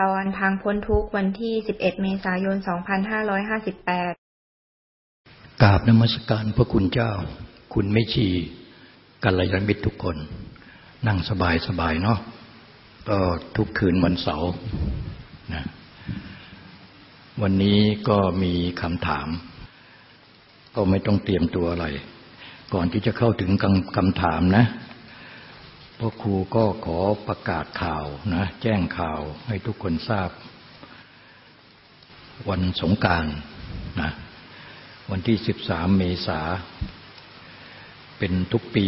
ตอนทางพ้นทุกวันที่ 11 เมษายน 2558 กราบนมัสการพระคุณเจ้า คุณไม่ชีกัลยาณมิตรทุกคน นั่งสบายสบายเนาะก็ทุกคืนวันเสาร์นะวันนี้ก็มีคำถาม ก็ไม่ต้องเตรียมตัวอะไร ก่อนที่จะเข้าถึงคำถามนะ พ่อครูก็ขอประกาศข่าวนะแจ้งข่าวให้ทุกคนทราบ วันสงการนะวันที่ 13 เมษา เป็นทุกปี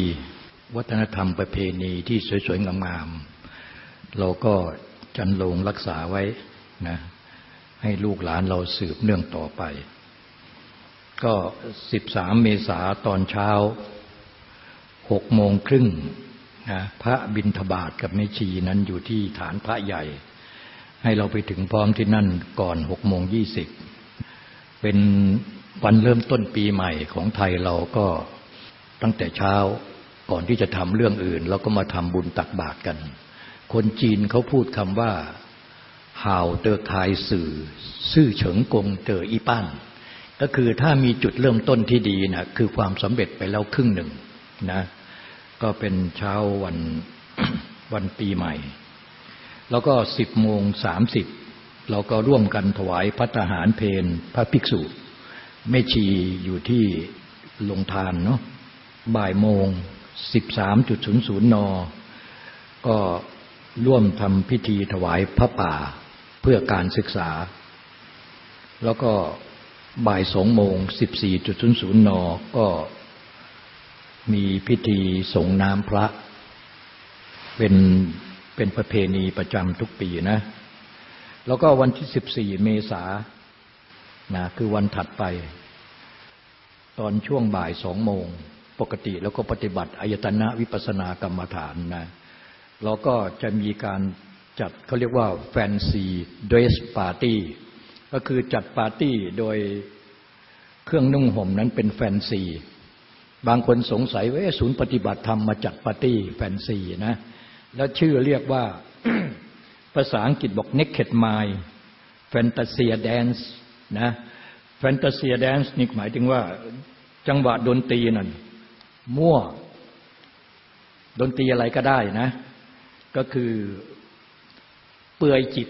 วัฒนธรรมประเพณีที่สวยๆ งามๆ เราก็จันลงรักษาไว้นะให้ลูกหลานเราสืบเนื่องต่อไป ก็ 13 เมษาตอนเช้า 6 โมงครึ่ง นะพระบินทบาทกับแม่ชีนั้นอยู่ที่ฐานพระใหญ่ ให้เราไปถึงพร้อมที่นั่นก่อนหกโมงยี่สิบเป็นวันเริ่มต้นปีใหม่ของไทยเราก็ตั้งแต่เช้าก่อนที่จะทำเรื่องอื่น เราก็มาทำบุญตักบาตรกัน คนจีนเขาพูดคำว่าห่าวเตอคายสื่อ ซื่อเฉิงกงเตออีป้านก็คือถ้ามีจุดเริ่มต้นที่ดีนะคือความสำเร็จไปแล้วครึ่งหนึ่งนะ ก็เป็นเช้าวันวันปีใหม่ แล้วก็สิบโมงสามสิบเราก็ร่วมกันถวายพัฒหารเพนพระภิกษุแม่ชีอยู่ที่ลงทานเนาะบ่ายโมงสิบสามจุดศูนย์ศูนย์นก็ร่วมทำพิธีถวายพระป่าเพื่อการศึกษา แล้วก็บ่ายสองโมงสิบสี่จุดศูนย์ศูนย์นก็ มีพิธีสงน้ำพระ เป็นเป็นประเพณีประจำทุกปีนะ แล้วก็วันที่สิบสี่เมษานะคือวันถัดไป ตอนช่วงบ่ายสองโมง ปกติแล้วก็ปฏิบัติอายตนะวิปัสนากรรมฐานนะเราก็จะมีการจัดเขาเรียกว่า fancy dress party ก็คือจัดปาร์ตี้โดยเครื่องนุ่งห่มนั้นเป็นแฟนซี บางคนสงสัยว่าศูนย์ปฏิบัติธรรมมาจัดปาร์ตี้แฟนซีนะ แล้วชื่อเรียกว่าภาษาอังกฤษบอก naked mind fantasia dance นะ fantasia dance นี่หมายถึงว่าจังหวะดนตรีนั่นมั่ว ดนตรีอะไรก็ได้นะ ก็คือเปื่อยจิต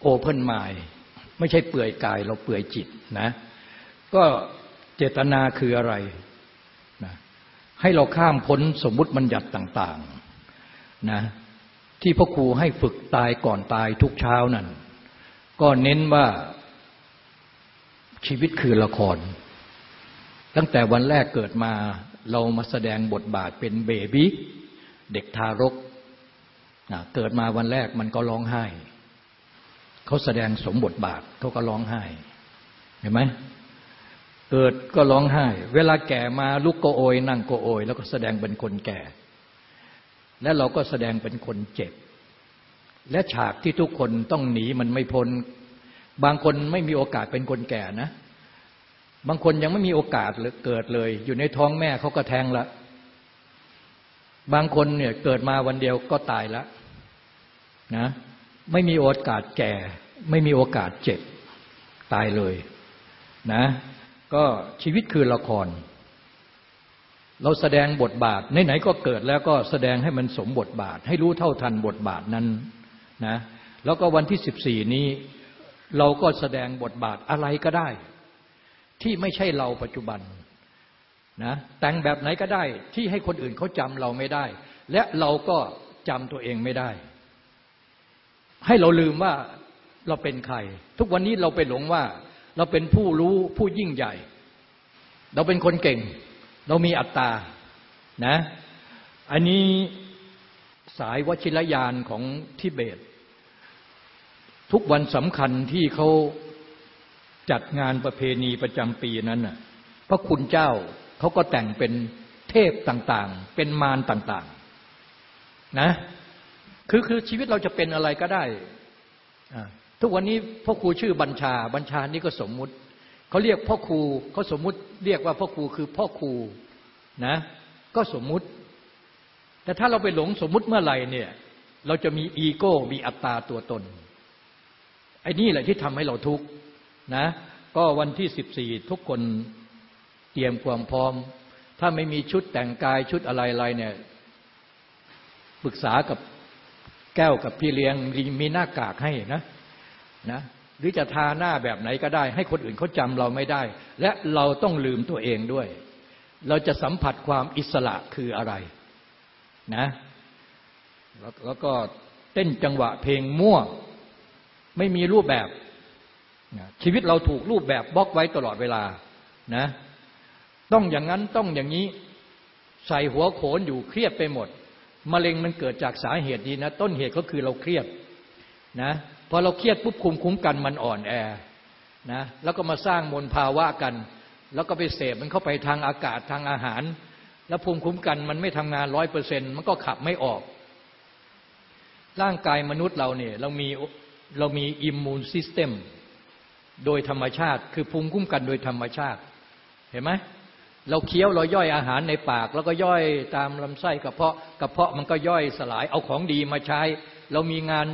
โอเพ่นไมล์ไม่ใช่เปื่อยกายเราเปื่อยจิตนะ ก็เจตนาคืออะไร ให้เราข้ามพ้นสมมุติบัญญัติต่างๆนะที่พ่อครูให้ฝึกตายก่อนตายทุกเช้านั่นก็เน้นว่าชีวิตคือละคร ตั้งแต่วันแรกเกิดมาเรามาแสดงบทบาทเป็นเบบี้เด็กทารกเกิดมาวันแรกมันก็ร้องไห้ เขาแสดงสมบทบาทเขาก็ร้องไห้ เห็นไหม เกิดก็ร้องไห้ เวลาแก่มาลุกก็โอย นั่งก็โอย แล้วก็แสดงเป็นคนแก่ และเราก็แสดงเป็นคนเจ็บ และฉากที่ทุกคนต้องหนีมันไม่พ้น บางคนไม่มีโอกาสเป็นคนแก่นะ บางคนยังไม่มีโอกาสเกิดเลย อยู่ในท้องแม่เขาก็แทงละบางคนเนี่ยเกิดมาวันเดียวก็ตายแล้วนะไม่มีโอกาสแก่ ไม่มีโอกาสเจ็บ ตายเลยนะ ก็ชีวิตคือละคร เราแสดงบทบาทไหนๆก็เกิดแล้วก็แสดงให้มันสมบทบาท ให้รู้เท่าทันบทบาทนั้นนะแล้วก็วันที่สิบสี่นี้เราก็แสดงบทบาทอะไรก็ได้ ที่ไม่ใช่เราปัจจุบันนะแต่งแบบไหนก็ได้ที่ให้คนอื่นเขาจำเราไม่ได้ และเราก็จำตัวเองไม่ได้ ให้เราลืมว่าเราเป็นใคร ทุกวันนี้เราไปหลงว่า เราเป็นผู้รู้ผู้ยิ่งใหญ่ เราเป็นคนเก่ง เรามีอัตตานะอันนี้สายวชิรยานของทิเบต ทุกวันสำคัญที่เขาจัดงานประเพณีประจำปีนั้นน่ะพระคุณเจ้าเขาก็แต่งเป็นเทพต่างๆ เป็นมารต่างๆ นะ คือคือชีวิตเราจะเป็นอะไรก็ได้ ทุกวันนี้พ่อครูชื่อบัญชา บัญชานี่ก็สมมุติเขาเรียกพ่อครูเขาสมมุติเรียกว่าพ่อครูคือพ่อครูนะ ก็สมมุติ แต่ถ้าเราไปหลงสมมุติเมื่อไหร่เนี่ย เราจะมีอีโก้มีอัตตาตัวตนไอ้นี่แหละที่ทำให้เราทุกข์นะ ก็วันที่สิบสี่ทุกคนเตรียมความพร้อม ถ้าไม่มีชุดแต่งกายชุดอะไรๆเนี่ยปรึกษากับแก้วกับพี่เลี้ยงมีหน้ากากให้นะ นะหรือจะทาหน้าแบบไหนก็ได้ ให้คนอื่นเขาจำเราไม่ได้ และเราต้องลืมตัวเองด้วย เราจะสัมผัสความอิสระคืออะไรนะแล้วก็เต้นจังหวะเพลงมั่วไม่มีรูปแบบ ชีวิตเราถูกรูปแบบบล็อกไว้ตลอดเวลานะต้องอย่างนั้นต้องอย่างนี้ใส่หัวโขนอยู่เครียดไปหมดมะเร็งมันเกิดจากสาเหตุนี้นะ ต้นเหตุก็คือเราเครียดนะ อเราเครียดปุ๊บภูมิคุ้มกันมันอ่อนแอนะแล้วก็มาสร้างมลภาวะกัน แล้วก็ไปเสพมันเข้าไปทางอากาศทางอาหาร แล้วภูมิคุ้มกันมันไม่ทำงานร้อยเปอร์เซ็นต์มันก็ขับไม่ออก ร่างกายมนุษย์เราเนี่ยเรามีเรามี immune system โดยธรรมชาติ คือภูมิคุ้มกันโดยธรรมชาติ เห็นไหมเราเคี้ยวเราย่อยอาหารในปาก แล้วก็ย่อยตามลำไส้กระเพาะกระเพาะมันก็ย่อยสลายเอาของดีมาใช้ เรามีงาน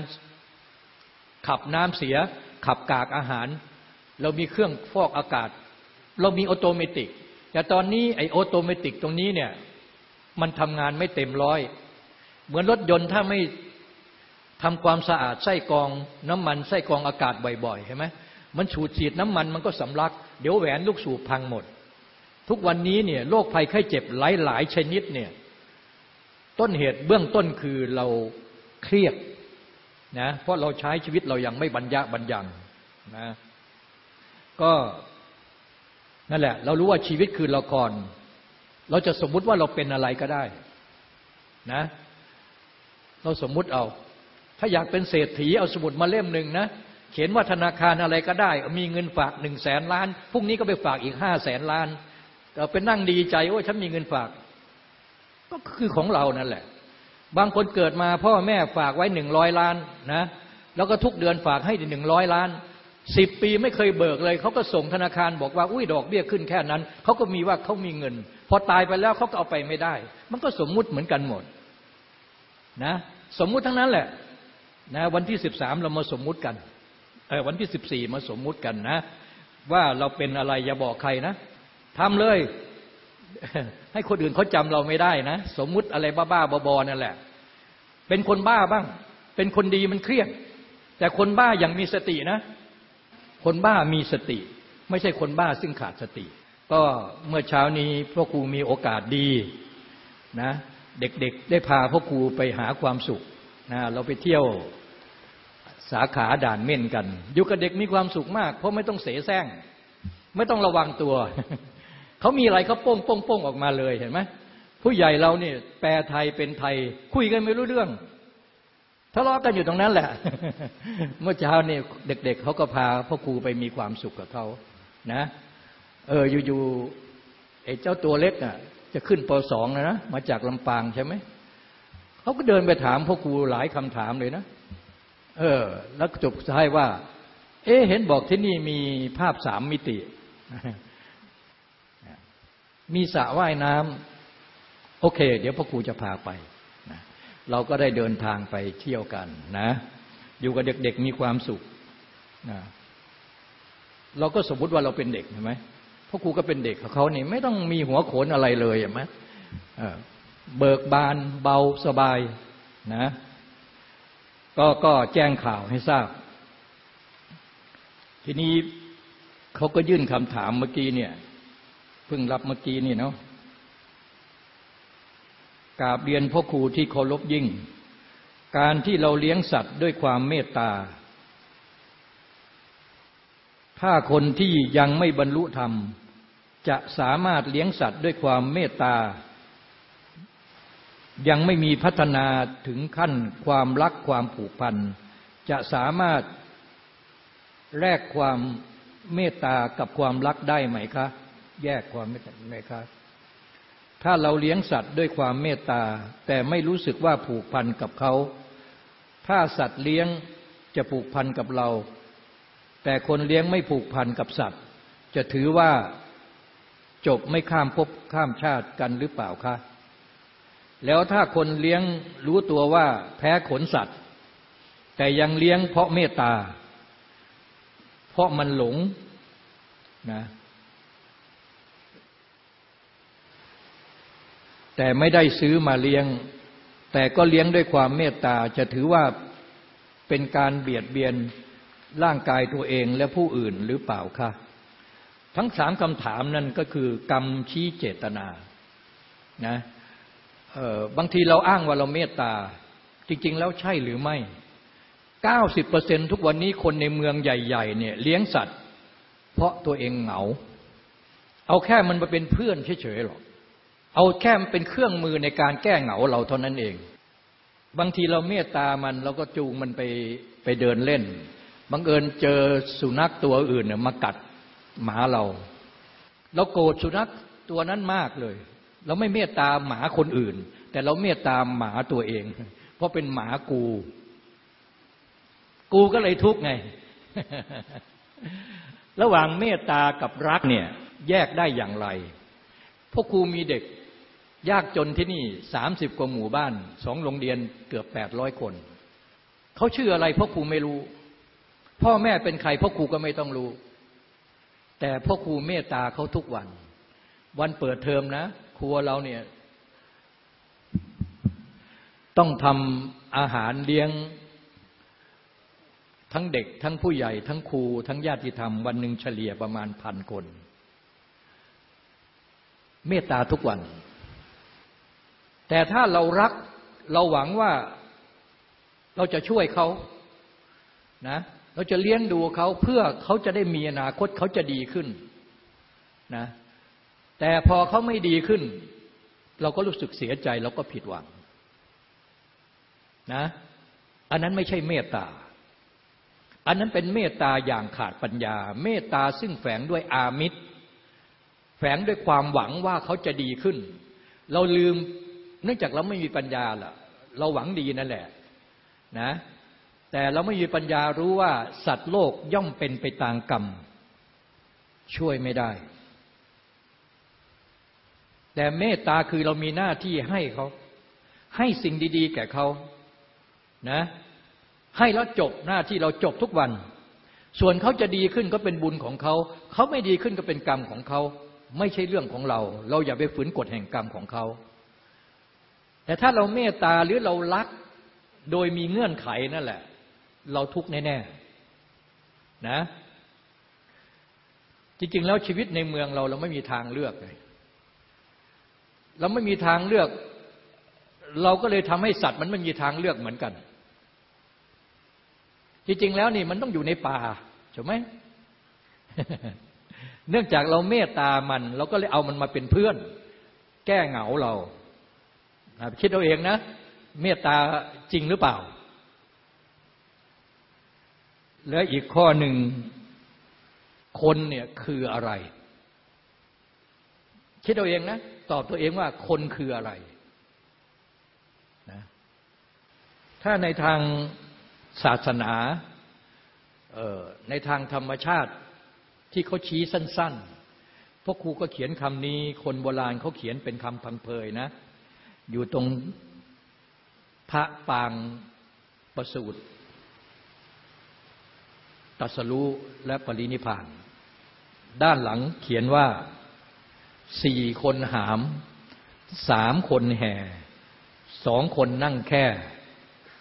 ขับน้ำเสีย ขับกากอาหาร เรามีเครื่องฟอกอากาศ เรามี automatic แต่ตอนนี้ไอ้ automatic ตรงนี้เนี่ยมันทำงานไม่เต็มร้อย เหมือนรถยนต์ถ้าไม่ทำความสะอาดไส้กรองน้ำมันไส้กรองอากาศบ่อยๆเห็นไหมมันฉูดฉีดน้ำมันมันก็สำลัก เดี๋ยวแหวนลูกสูบพังหมด ทุกวันนี้เนี่ยโรคภัยไข้เจ็บหลายหลายชนิดเนี่ยต้นเหตุเบื้องต้นคือเราเครียด นะเพราะเราใช้ชีวิตเรายังไม่บรรยะบรรยังนะก็นั่นแหละ เรารู้ว่าชีวิตคือละคร เราจะสมมุติว่าเราเป็นอะไรก็ได้นะ เราสมมุติเอา ถ้าอยากเป็นเศรษฐีเอาสมุดมาเล่มหนึ่งนะเขียนว่าธนาคารอะไรก็ได้ มีเงินฝากหนึ่งแสนล้านพรุ่งนี้ก็ไปฝากอีกห้าแสนล้านเราเป็นนั่งดีใจว่าฉันมีเงินฝาก ก็คือของเรานั่นแหละ บางคนเกิดมาพ่อแม่ฝากไว้หนึ่งร้อยล้านนะแล้วก็ทุกเดือนฝากให้หนึ่งร้อยล้านสิบปีไม่เคยเบิกเลย เขาก็ส่งธนาคารบอกว่าอุ้ยดอกเบี้ยขึ้นแค่นั้นเขาก็มีว่าเขามีเงิน พอตายไปแล้วเขาก็เอาไปไม่ได้ มันก็สมมุติเหมือนกันหมดนะสมมุติทั้งนั้นแหละนะวันที่สิบสามเรามาสมมุติกันเออวันที่สิบสี่มาสมมุติกันนะ ว่าเราเป็นอะไรอย่าบอกใครนะทำเลย ให้คนอื่นเขาจำเราไม่ได้นะ สมมุติอะไรบ้าๆบอๆนั่นแหละ เป็นคนบ้าบ้าง เป็นคนดีมันเครียด แต่คนบ้าอย่างมีสตินะ คนบ้ามีสติ ไม่ใช่คนบ้าซึ่งขาดสติ ก็เมื่อเช้านี้พ่อครูมีโอกาสดีนะ เด็กๆได้พาพ่อครูไปหาความสุขนะเราไปเที่ยวสาขาด่านเม่นกัน อยู่กับเด็กมีความสุขมาก เพราะไม่ต้องเสแสร้ง ไม่ต้องระวังตัว เขามีอะไรเขาโป้งโป้งโป้งออกมาเลยเห็นไหมผู้ใหญ่เราเนี่ยแปลไทยเป็นไทย คุยกันไม่รู้เรื่องทะเลาะกันอยู่ตรงนั้นแหละ เมื่อเช้าเนี่ยเด็ก ๆเเขาก็พาพ่อครูไปมีความสุขกับเขานะ เอออยู่ๆไอ้เจ้าตัวเล็กน่ะ จะขึ้นปสองนะนะมาจากลำปางใช่ไหมเขาก็เดินไปถามพ่อครูหลายคำถามเลยนะ เออ แล้วจบท้ายว่า เอ๊เห็นบอกที่นี่มีภาพสามมิติ มีสระว่ายน้ำโอเค เดี๋ยวพ่อครูจะพาไปนะเราก็ได้เดินทางไปเที่ยวกันนะ อยู่กับเด็กๆมีความสุขนะเราก็สมมติว่าเราเป็นเด็กใช่ไหมพ่อครูก็เป็นเด็กเขาเนี่ไม่ต้องมีหัวโขนอะไรเลยใช่ไหมเบิกบานเบาสบายนะ ก็ก็แจ้งข่าวให้ทราบ ทีนี้เขาก็ยื่นคำถามเมื่อกี้เนี่ย พิ่งรับเมื่อกี้นี่เนาะกาบเรียนพ่อครูที่เคารพยิ่ง การที่เราเลี้ยงสัตว์ด้วยความเมตตา ถ้าคนที่ยังไม่บรรลุธรรม จะสามารถเลี้ยงสัตว์ด้วยความเมตตา ยังไม่มีพัฒนาถึงขั้นความรักความผูกพัน จะสามารถแลกความเมตตากับความรักได้ไหมคะ แยกความเมตตาไหมคะถ้าเราเลี้ยงสัตว์ด้วยความเมตตา แต่ไม่รู้สึกว่าผูกพันกับเขา ถ้าสัตว์เลี้ยงจะผูกพันกับเรา แต่คนเลี้ยงไม่ผูกพันกับสัตว์ จะถือว่าจบไม่ข้ามภพข้ามชาติกันหรือเปล่าคะ แล้วถ้าคนเลี้ยงรู้ตัวว่าแพ้ขนสัตว์ แต่ยังเลี้ยงเพราะเมตตา เพราะมันหลงนะ แต่ไม่ได้ซื้อมาเลี้ยง แต่ก็เลี้ยงด้วยความเมตตาจะถือว่าเป็นการเบียดเบียนร่างกายตัวเองและผู้อื่นหรือเปล่าคะทั้งสามคำถามนั้นก็คือกรรมชี้เจตนานะบางทีเราอ้างว่าเราเมตตา จริง ๆ แล้วใช่หรือไม่เก้าสิบเปอร์เซ็นทุกวันนี้คนในเมืองใหญ่ๆเนี่ยเลี้ยงสัตว์ เพราะตัวเองเหงา เอาแค่มันมาเป็นเพื่อนเฉยๆหรอก เอาแค่เป็นเครื่องมือในการแก้เหงาเราเท่านั้นเอง บางทีเราเมตตามันเราก็จูงมันไปไปเดินเล่น บังเอิญเจอสุนัขตัวอื่นเนี่ยมากัดหมาเรา เราโกรธสุนัขตัวนั้นมากเลย เราไม่เมตตาหมาคนอื่น แต่เราเมตตาหมาตัวเอง เพราะเป็นหมากู กูก็เลยทุกข์ไง ระหว่างเมตตากับรักเนี่ยแยกได้อย่างไร พวกครูมีเด็กยากจนที่นี่สามสิบกว่าหมู่บ้านสองโรงเรียนเกือบแปดร้อยคน เขาชื่ออะไรพ่อครูไม่รู้ พ่อแม่เป็นใครพ่อครูก็ไม่ต้องรู้ แต่พ่อครูเมตตาเขาทุกวัน วันเปิดเทอมนะ ครัวเราเนี่ย ต้องทำอาหารเลี้ยง ทั้งเด็ก ทั้งผู้ใหญ่ ทั้งครู ทั้งญาติธรรม วันหนึ่งเฉลี่ยประมาณพันคน เมตตาทุกวัน แต่ถ้าเรารักเราหวังว่าเราจะช่วยเขานะเราจะเลี้ยงดูเขาเพื่อเขาจะได้มีอนาคตเขาจะดีขึ้นนะแต่พอเขาไม่ดีขึ้น เราก็รู้สึกเสียใจเราก็ผิดหวังนะอันนั้นไม่ใช่เมตตา อันนั้นเป็นเมตตาอย่างขาดปัญญา เมตตาซึ่งแฝงด้วยอามิตร แฝงด้วยความหวังว่าเขาจะดีขึ้น เราลืมเนื่องจากเราไม่มีปัญญาล่ะ เราหวังดีนั่นแหละนะแต่เราไม่มีปัญญารู้ว่าสัตว์โลกย่อมเป็นไปตามกรรม ช่วยไม่ได้ แต่เมตตาคือเรามีหน้าที่ให้เขา ให้สิ่งดีๆ แก่เขานะให้แล้วจบหน้าที่เราจบทุกวัน ส่วนเขาจะดีขึ้นก็เป็นบุญของเขา เขาไม่ดีขึ้นก็เป็นกรรมของเขา ไม่ใช่เรื่องของเรา เราอย่าไปฝืนกฎแห่งกรรมของเขา แต่ถ้าเราเมตตาหรือเรารักโดยมีเงื่อนไขนั่นแหละ เราทุกข์แน่ๆนะ จริงๆ แล้วชีวิตในเมืองเราเราไม่มีทางเลือกเลยเราไม่มีทางเลือก เราก็เลยทำให้สัตว์มันไม่มีทางเลือกเหมือนกัน จริงๆ แล้วนี่มันต้องอยู่ในป่าใช่ไหม เนื่องจากเราเมตตามัน เราก็เลยเอามันมาเป็นเพื่อน แก้เหงาเราคิดเอาเองนะ เมตตาจริงหรือเปล่า แล้วอีกข้อหนึ่งคนเนี่ยคืออะไร คิดเอาเองนะ ตอบตัวเองว่าคนคืออะไรนะถ้าในทางศาสนาในทางธรรมชาติ ที่เขาชี้สั้นๆ พวกครูก็เขียนคำนี้ คนโบราณเขาเขียนเป็นคำพังเพยนะ อยู่ตรงพระปางประสูตรตัสรู้และปรินิพาน ด้านหลังเขียนว่าสี่คนหาม สามคนแห่ สองคนนั่งแค่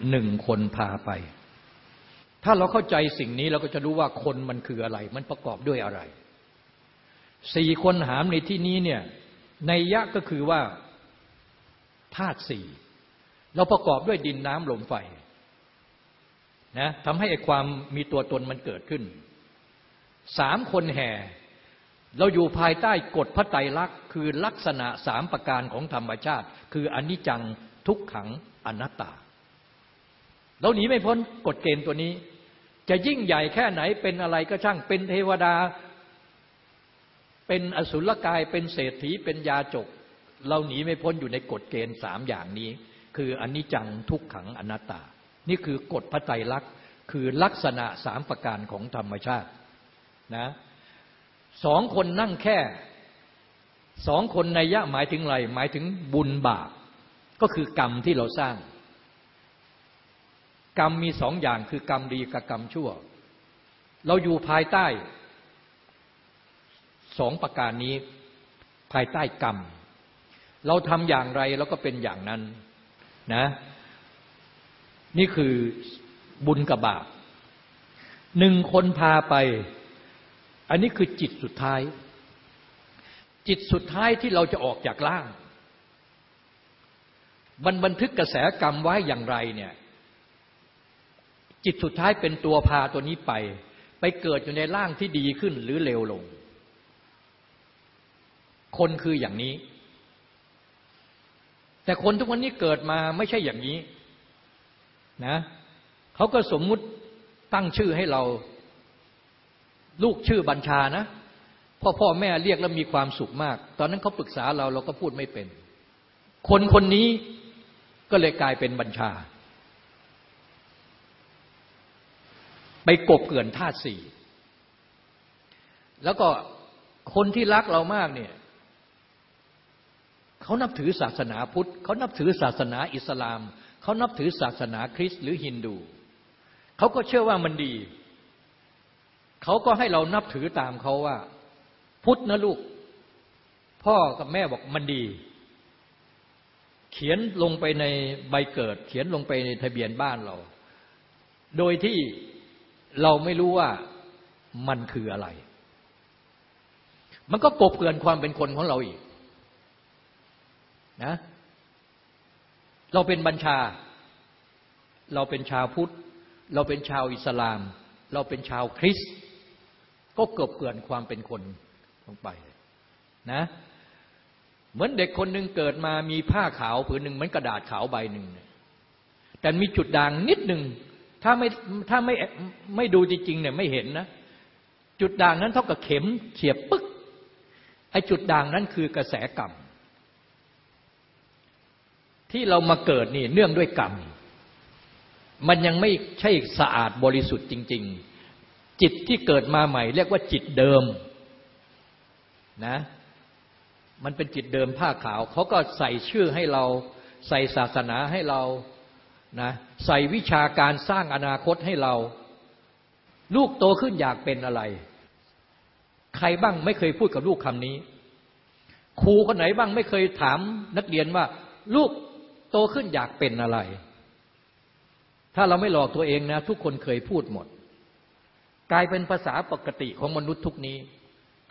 หนึ่งคนพาไป ถ้าเราเข้าใจสิ่งนี้เราก็จะรู้ว่าคนมันคืออะไร มันประกอบด้วยอะไร สี่คนหามในที่นี้เนี่ยในยะก็คือว่าธาตุสี่เราประกอบด้วยดินน้ำลมไฟนะทำให้ความมีตัวตนมันเกิดขึ้น สามคนแห่ เราอยู่ภายใต้กฎพระไตรลักษณ์คือลักษณะสามประการของธรรมชาติ คืออนิจจังทุกขังอนัตตา เราหนีไม่พ้นกฎเกณฑ์ตัวนี้ จะยิ่งใหญ่แค่ไหนเป็นอะไรก็ช่างเป็นเทวดา เป็นอสุรกายเป็นเศรษฐีเป็นยาจก เราหนีไม่พ้นอยู่ในกฎเกณฑ์สามอย่างนี้ คืออนิจจังทุกขังอนัตตา นี่คือกฎพระไตรลักษณ์คือลักษณะสามประการของธรรมชาตินะสองคนนั่งแค่สองคนในยะหมายถึงอะไรหมายถึงบุญบาปก็คือกรรมที่เราสร้าง กรรมมีสองอย่างคือกรรมดีกับกรรมชั่ว เราอยู่ภายใต้สองประการนี้ภายใต้กรรม เราทำอย่างไรเราก็เป็นอย่างนั้นนะนี่คือบุญกับบาปหนึ่งคนพาไป อันนี้คือจิตสุดท้าย จิตสุดท้ายที่เราจะออกจากร่างมันบันทึกกระแสกรรมไว้อย่างไรเนี่ย จิตสุดท้ายเป็นตัวพาตัวนี้ไป ไปเกิดอยู่ในร่างที่ดีขึ้นหรือเลวลง คนคืออย่างนี้ แต่คนทุกวันนี้เกิดมาไม่ใช่อย่างนี้นะเขาก็สมมุติตั้งชื่อให้เรา ลูกชื่อบัญชานะพ่อพ่อแม่เรียกแล้วมีความสุขมาก ตอนนั้นเขาปรึกษาเราเราก็พูดไม่เป็น คนคนนี้ก็เลยกลายเป็นบัญชา ไปกบเกลื่อนธาตุสี่แล้วก็คนที่รักเรามากเนี่ยเขานับถือศาสนาพุทธเขานับถือศาสนาอิสลาม เขานับถือศาสนาคริสต์หรือฮินดู เขาก็เชื่อว่ามันดี เขาก็ให้เรานับถือตามเขาว่า พุทธนะลูก พ่อกับแม่บอกมันดี เขียนลงไปในใบเกิด เขียนลงไปในทะเบียนบ้านเรา โดยที่ เราไม่รู้ว่ามันคืออะไร มันก็กบเกลื่อนความเป็นคนของเราอีกนะ เราเป็นบัญชา เราเป็นชาวพุทธ เราเป็นชาวอิสลาม เราเป็นชาวคริสต์ก็กบเกลื่อนความเป็นคนลงไปนะ เหมือนเด็กคนหนึ่งเกิดมามีผ้าขาวผืนหนึ่งเหมือนกระดาษขาวใบหนึ่งแต่มีจุดด่างนิดหนึ่ง ถ้าไม่ถ้าไม่ไม่ดูจริงๆเนี่ยไม่เห็นนะ จุดด่างนั้นเท่ากับเข็มเฉียบปึ๊กไอ้จุดด่างนั้นคือกระแสกรรม ที่เรามาเกิดนี่เนื่องด้วยกรรม มันยังไม่ใช่สะอาดบริสุทธิ์จริง ๆ จิตที่เกิดมาใหม่ เรียกว่าจิตเดิมนะมันเป็นจิตเดิมผ้าขาว เขาก็ใส่ชื่อให้เราใส่ศาสนาให้เรา นะใส่วิชาการสร้างอนาคตให้เรา ลูกโตขึ้นอยากเป็นอะไร ใครบ้างไม่เคยพูดกับลูกคำนี้ ครูคนไหนบ้างไม่เคยถามนักเรียนว่า ลูกโตขึ้นอยากเป็นอะไร ถ้าเราไม่หลอกตัวเองนะ ทุกคนเคยพูดหมด กลายเป็นภาษาปกติของมนุษย์ทุกนี้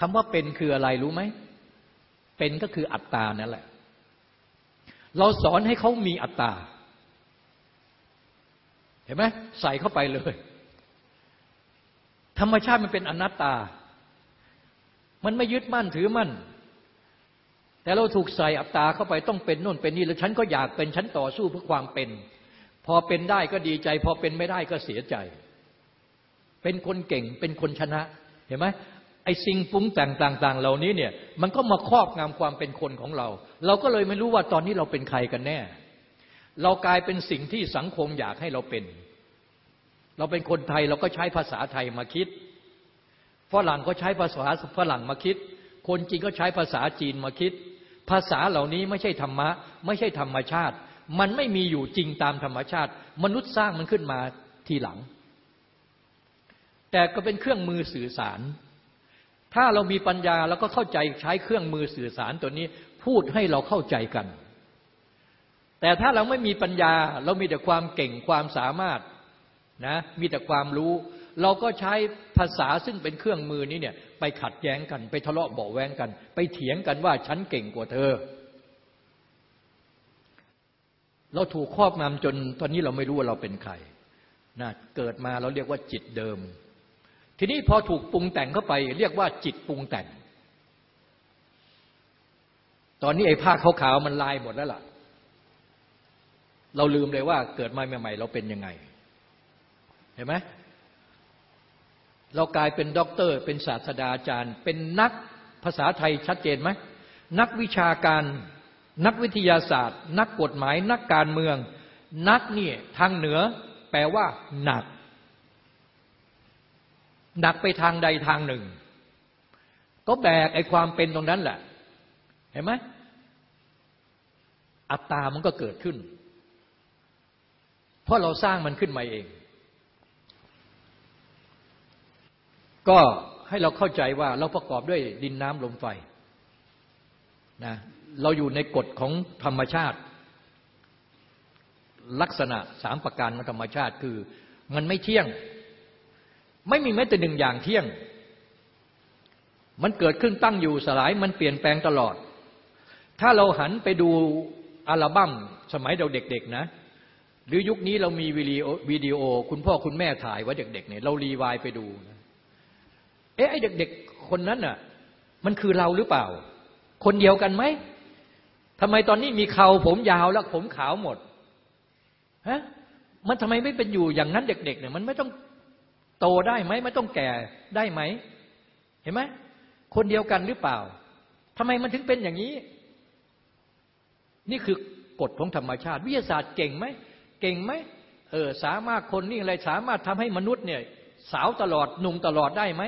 คำว่าเป็นคืออะไรรู้ไหม เป็นก็คืออัตตานั่นแหละ เราสอนให้เขามีอัตตา เห็นไหมใส่เข้าไปเลย ธรรมชาติมันเป็นอนัตตา มันไม่ยึดมั่นถือมั่น แต่เราถูกใส่อัตตาเข้าไปต้องเป็นโน่นเป็นนี่แล้วฉันก็อยากเป็นฉันต่อสู้เพื่อความเป็น พอเป็นได้ก็ดีใจ พอเป็นไม่ได้ก็เสียใจ เป็นคนเก่งเป็นคนชนะ เห็นไหมไอ้สิ่งปรุงแต่งต่าง ๆ เหล่านี้เนี่ย มันก็มาครอบงำความเป็นคนของเรา เราก็เลยไม่รู้ว่าตอนนี้เราเป็นใครกันแน่ เรากลายเป็นสิ่งที่สังคมอยากให้เราเป็น เราเป็นคนไทยเราก็ใช้ภาษาไทยมาคิดฝรั่งก็ใช้ภาษาฝรั่งมาคิด คนจีนก็ใช้ภาษาจีนมาคิด ภาษาเหล่านี้ไม่ใช่ธรรมะ ไม่ใช่ธรรมชาติ มันไม่มีอยู่จริงตามธรรมชาติ มนุษย์สร้างมันขึ้นมาทีหลัง แต่ก็เป็นเครื่องมือสื่อสาร ถ้าเรามีปัญญาแล้วก็เข้าใจใช้เครื่องมือสื่อสารตัวนี้ พูดให้เราเข้าใจกัน แต่ถ้าเราไม่มีปัญญา เรามีแต่ความเก่งความสามารถนะมีแต่ความรู้ เราก็ใช้ภาษาซึ่งเป็นเครื่องมือนี้เนี่ยไปขัดแย้งกัน ไปทะเลาะเบาแวงกัน ไปเถียงกันว่าฉันเก่งกว่าเธอ เราถูกครอบงำจนตอนนี้เราไม่รู้ว่าเราเป็นใครนะเกิดมาเราเรียกว่าจิตเดิม ทีนี้พอถูกปรุงแต่งเข้าไป เรียกว่าจิตปรุงแต่ง ตอนนี้ไอ้ผ้าขาวๆมันลายหมดแล้วล่ะ เราลืมเลยว่าเกิดมาใหม่ ๆ เราเป็นยังไง เห็นไหมเรากลายเป็นด็อกเตอร์ เป็นศาสตราจารย์ เป็นนักภาษาไทยชัดเจนไหมนักวิชาการ นักวิทยาศาสตร์ นักกฎหมาย นักการเมือง นักนี่ทางเหนือ แปลว่า หนัก หนักไปทางใดทางหนึ่ง ก็แบกไอ้ความเป็นตรงนั้นแหละ เห็นไหมอัตตามันก็เกิดขึ้น เพราะเราสร้างมันขึ้นมาเอง ก็ให้เราเข้าใจว่าเราประกอบด้วยดินน้ำลมไฟนะเราอยู่ในกฎของธรรมชาติ ลักษณะสามประการของธรรมชาติคือ มันไม่เที่ยง ไม่มีแม้แต่หนึ่งอย่างเที่ยง มันเกิดขึ้นตั้งอยู่สลายมันเปลี่ยนแปลงตลอด ถ้าเราหันไปดูอัลบั้มสมัยเราเด็กๆนะ หรือยุคนี้เรามีวิดีโอวิดีโอ คุณพ่อคุณแม่ถ่ายไว้เด็กๆเนี่ยเรารีวายไปดูนะเอ๊ะไอ้เด็ก ๆ คนนั้นน่ะ มันคือเราหรือเปล่า คนเดียวกันไหมทำไมตอนนี้มีเขาผมยาวแล้วผมขาวหมดฮะมันทำไมไม่เป็นอยู่อย่างนั้นเด็ก ๆ เนี่ย มันไม่ต้องโตได้ไหมไม่ต้องแก่ได้ไหม เห็นไหมคนเดียวกันหรือเปล่าทำไมมันถึงเป็นอย่างนี้ นี่คือกฎของธรรมชาติ วิทยาศาสตร์เก่งไหม เก่งไหมเออสามารถคนนี่อะไรสามารถทำให้มนุษย์เนี่ยสาวตลอดหนุ่มตลอดได้ไหม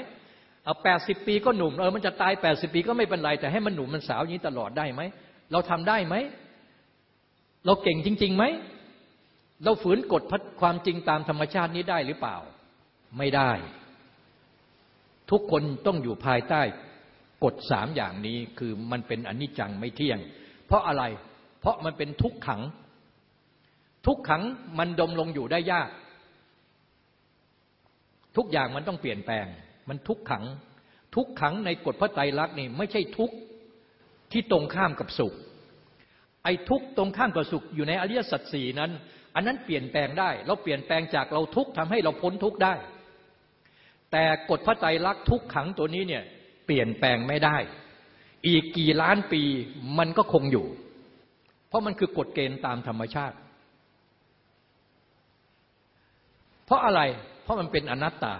เอาแปดสิบปีก็หนุ่มเออมันจะตายแปดสิบปีก็ไม่เป็นไร แต่ให้มันหนุ่มมันสาวอย่างนี้ตลอดได้ไหมเราทำได้ไหมเราเก่งจริงๆไหมเราฝืนกฎความจริงตามธรรมชาตินี้ได้หรือเปล่า ไม่ได้ ทุกคนต้องอยู่ภายใต้กฎสามอย่างนี้คือมันเป็นอนิจจังไม่เที่ยง เพราะอะไร เพราะมันเป็นทุกขัง ทุกขังมันดมลงอยู่ได้ยาก ทุกอย่างมันต้องเปลี่ยนแปลง มันทุกขัง ทุกขังในกฎพระไตรลักษณ์นี่ไม่ใช่ทุกที่ตรงข้ามกับสุข ไอ้ทุกตรงข้ามกับสุขอยู่ในอริยสัจสี่นั้น อันนั้นเปลี่ยนแปลงได้ เราเปลี่ยนแปลงจากเราทุกข์ทำให้เราพ้นทุกได้ แต่กฎพระไตรลักษณ์ทุกขังตัวนี้เนี่ยเปลี่ยนแปลงไม่ได้ อีกกี่ล้านปีมันก็คงอยู่ เพราะมันคือกฎเกณฑ์ตามธรรมชาติ เพราะอะไร เพราะมันเป็นอนัตตา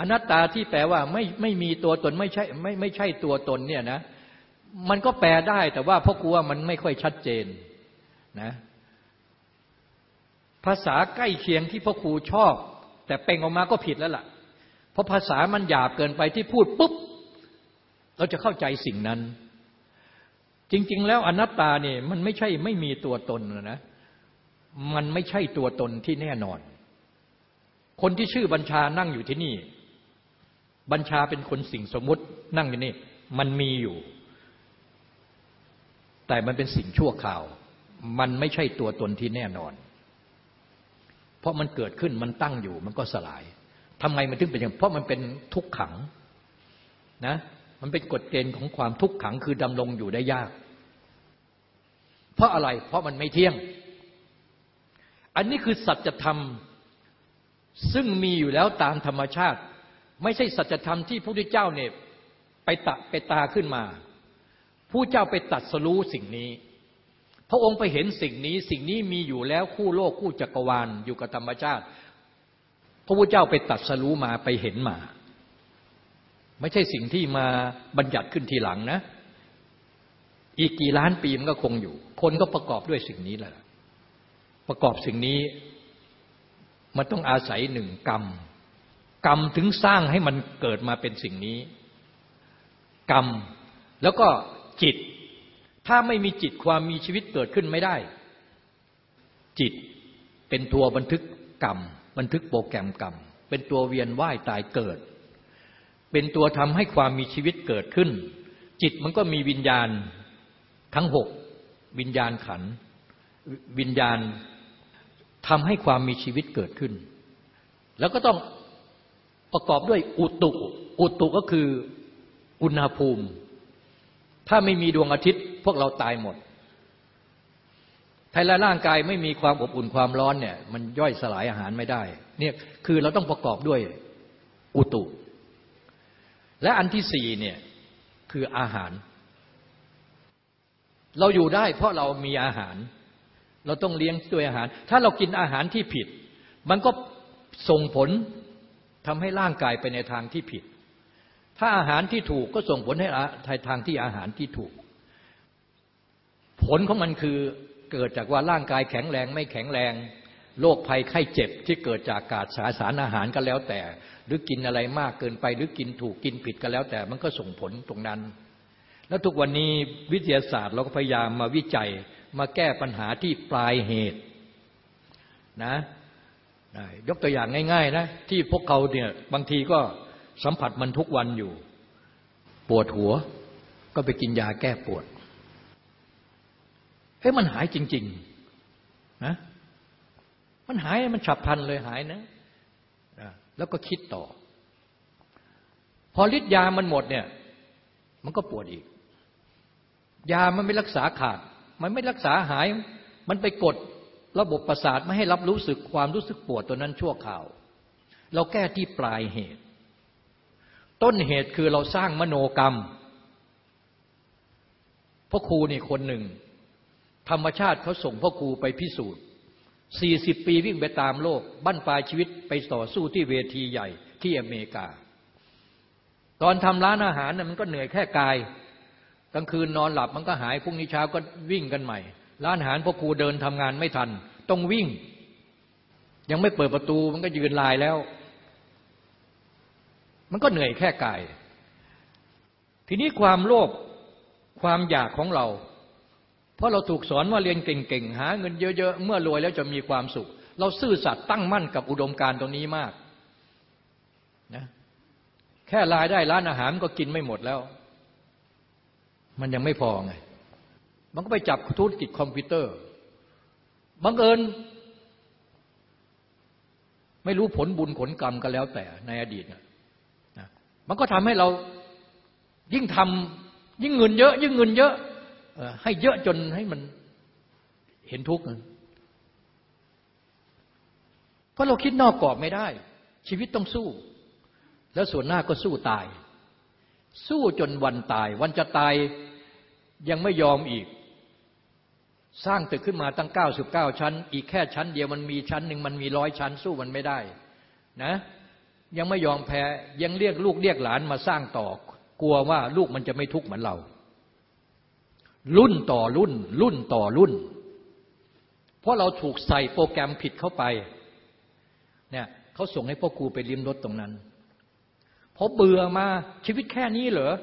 อนัตตาที่แปลว่าไม่ไม่มีตัวตนไม่ใช่ไม่ไม่ใช่ตัวตนเนี่ยนะมันก็แปลได้แต่ว่าพ่อครูว่ามันไม่ค่อยชัดเจนนะภาษาใกล้เคียงที่พ่อครูชอบ แต่เป่งออกมาก็ผิดแล้วล่ะ เพราะภาษามันหยาบเกินไปที่พูดปุ๊บ เราจะเข้าใจสิ่งนั้น จริง ๆ แล้วอนัตตาเนี่ยมันไม่ใช่ไม่มีตัวตนนะ มันไม่ใช่ตัวตนที่แน่นอน คนที่ชื่อบัญชานั่งอยู่ที่นี่ บัญชาเป็นคนสิ่งสมมุตินั่งอยู่นี่ มันมีอยู่ แต่มันเป็นสิ่งชั่วข่าว มันไม่ใช่ตัวตนที่แน่นอน เพราะมันเกิดขึ้นมันตั้งอยู่ มันก็สลายทำไมมันถึงเป็นอย่างเพราะมันเป็นทุกขังนะมันเป็นกฎเกณฑ์ของความทุกขังคือดำรงอยู่ได้ยาก เพราะอะไร เพราะมันไม่เที่ยง อันนี้คือสัจธรรม ซึ่งมีอยู่แล้วตามธรรมชาติ ไม่ใช่สัจธรรมที่พระพุทธเจ้าเนี่ยไปตะไปตาขึ้นมาผู้เจ้าไปตัดสรู้สิ่งนี้ พระองค์ไปเห็นสิ่งนี้สิ่งนี้มีอยู่แล้วคู่โลกคู่จักรวาลอยู่กับธรรมชาติ พระพุทธเจ้าไปตัดสรู้มาไปเห็นมา ไม่ใช่สิ่งที่มาบัญญัติขึ้นทีหลังนะ อีกกี่ล้านปีมันก็คงอยู่ คนก็ประกอบด้วยสิ่งนี้แหละประกอบสิ่งนี้ มันต้องอาศัยหนึ่งกรรม กรรมถึงสร้างให้มันเกิดมาเป็นสิ่งนี้ กรรม แล้วก็จิต ถ้าไม่มีจิตความมีชีวิตเกิดขึ้นไม่ได้ จิตเป็นตัวบันทึกกรรม บันทึกโปรแกรมกรรม เป็นตัวเวียนว่ายตายเกิด เป็นตัวทำให้ความมีชีวิตเกิดขึ้น จิตมันก็มีวิญญาณทั้งหกวิญญาณขัน วิญญาณ ทำให้ความมีชีวิตเกิดขึ้น แล้วก็ต้องประกอบด้วยอุตุ อุตุก็คืออุณหภูมิ ถ้าไม่มีดวงอาทิตย์ พวกเราตายหมดถ้าร่างกายไม่มีความอบอุ่นความร้อนเนี่ย มันย่อยสลายอาหารไม่ได้ เนี่ยคือเราต้องประกอบด้วยอุตุ และอันที่สี่เนี่ยคืออาหาร เราอยู่ได้เพราะเรามีอาหาร เราต้องเลี้ยงด้วยอาหาร ถ้าเรากินอาหารที่ผิด มันก็ส่งผลทำให้ร่างกายไปในทางที่ผิด ถ้าอาหารที่ถูกก็ส่งผลให้ทางที่อาหารที่ถูก ผลของมันคือเกิดจากว่าร่างกายแข็งแรงไม่แข็งแรงโรคภัยไข้เจ็บที่เกิดจากกาดสาสารอาหารก็แล้วแต่ หรือกินอะไรมากเกินไป หรือกินถูกกินผิดก็แล้วแต่ มันก็ส่งผลตรงนั้น แล้วทุกวันนี้วิทยาศาสตร์เราก็พยายามมาวิจัย มาแก้ปัญหาที่ปลายเหตุนะยกตัวอย่างง่าย ๆ นะ ที่พวกเขาเนี่ยบางทีก็สัมผัสมันทุกวันอยู่ ปวดหัว ก็ไปกินยาแก้ปวดเฮ้ยมันหายจริง ๆ นะ มันหายมันฉับพลันเลยหายนะ แล้วก็คิดต่อ พอฤทธิ์ยามันหมดเนี่ย มันก็ปวดอีก ยามันไม่รักษาขาด มันไม่รักษาหาย มันไปกดระบบประสาทไม่ให้รับรู้สึกความรู้สึกปวดตัวนั้นชั่วข่าว เราแก้ที่ปลายเหตุ ต้นเหตุคือเราสร้างมโนกรรมพ่อครูนี่คนหนึ่ง ธรรมชาติเขาส่งพ่อครูไปพิสูจน์สี่สิบปีวิ่งไปตามโลก บั้นปลายชีวิตไปต่อสู้ที่เวทีใหญ่ที่อเมริกา ตอนทำร้านอาหารน่ะมันก็เหนื่อยแค่กาย กลางคืนนอนหลับมันก็หายพรุ่งนี้เช้าก็วิ่งกันใหม่ ร้านอาหารพ่อครูเดินทำงานไม่ทัน ต้องวิ่ง ยังไม่เปิดประตูมันก็ยืนลายแล้ว มันก็เหนื่อยแค่กาย ทีนี้ความโลภความอยากของเรา เพราะเราถูกสอนว่าเรียนเก่งๆ หาเงินเยอะๆ เมื่อรวยแล้วจะมีความสุข เราซื่อสัตย์ตั้งมั่นกับอุดมการณ์ตรงนี้มากนะแค่รายได้ร้านอาหารก็กินไม่หมดแล้ว มันยังไม่พอไง มันก็ไปจับธุรกิจคอมพิวเตอร์บังเอิญไม่รู้ผลบุญผลกรรมกันแล้วแต่ในอดีตนะมันก็ทำให้เรายิ่งทำยิ่งเงินเยอะ ยิ่งเงินเยอะให้เยอะจนให้มันเห็นทุกข์เพราะเราคิดนอกกรอบไม่ได้ ชีวิตต้องสู้ แล้วส่วนหน้าก็สู้ตาย สู้จนวันตาย วันจะตายยังไม่ยอมอีก สร้างตึกขึ้นมาตั้งเก้าสิบเก้าชั้น อีกแค่ชั้นเดียวมันมีชั้นหนึ่งมันมีร้อยชั้น สู้มันไม่ได้นะยังไม่ยอมแพ้ยังเรียกลูกเรียกหลานมาสร้างต่อ กลัวว่าลูกมันจะไม่ทุกข์เหมือนเรา รุ่นต่อรุ่น รุ่นต่อรุ่น เพราะเราถูกใส่โปรแกรมผิดเข้าไปเนี่ยเขาส่งให้พ่อครูไปริมรถตรงนั้น พอเบื่อมาชีวิตแค่นี้เหรอ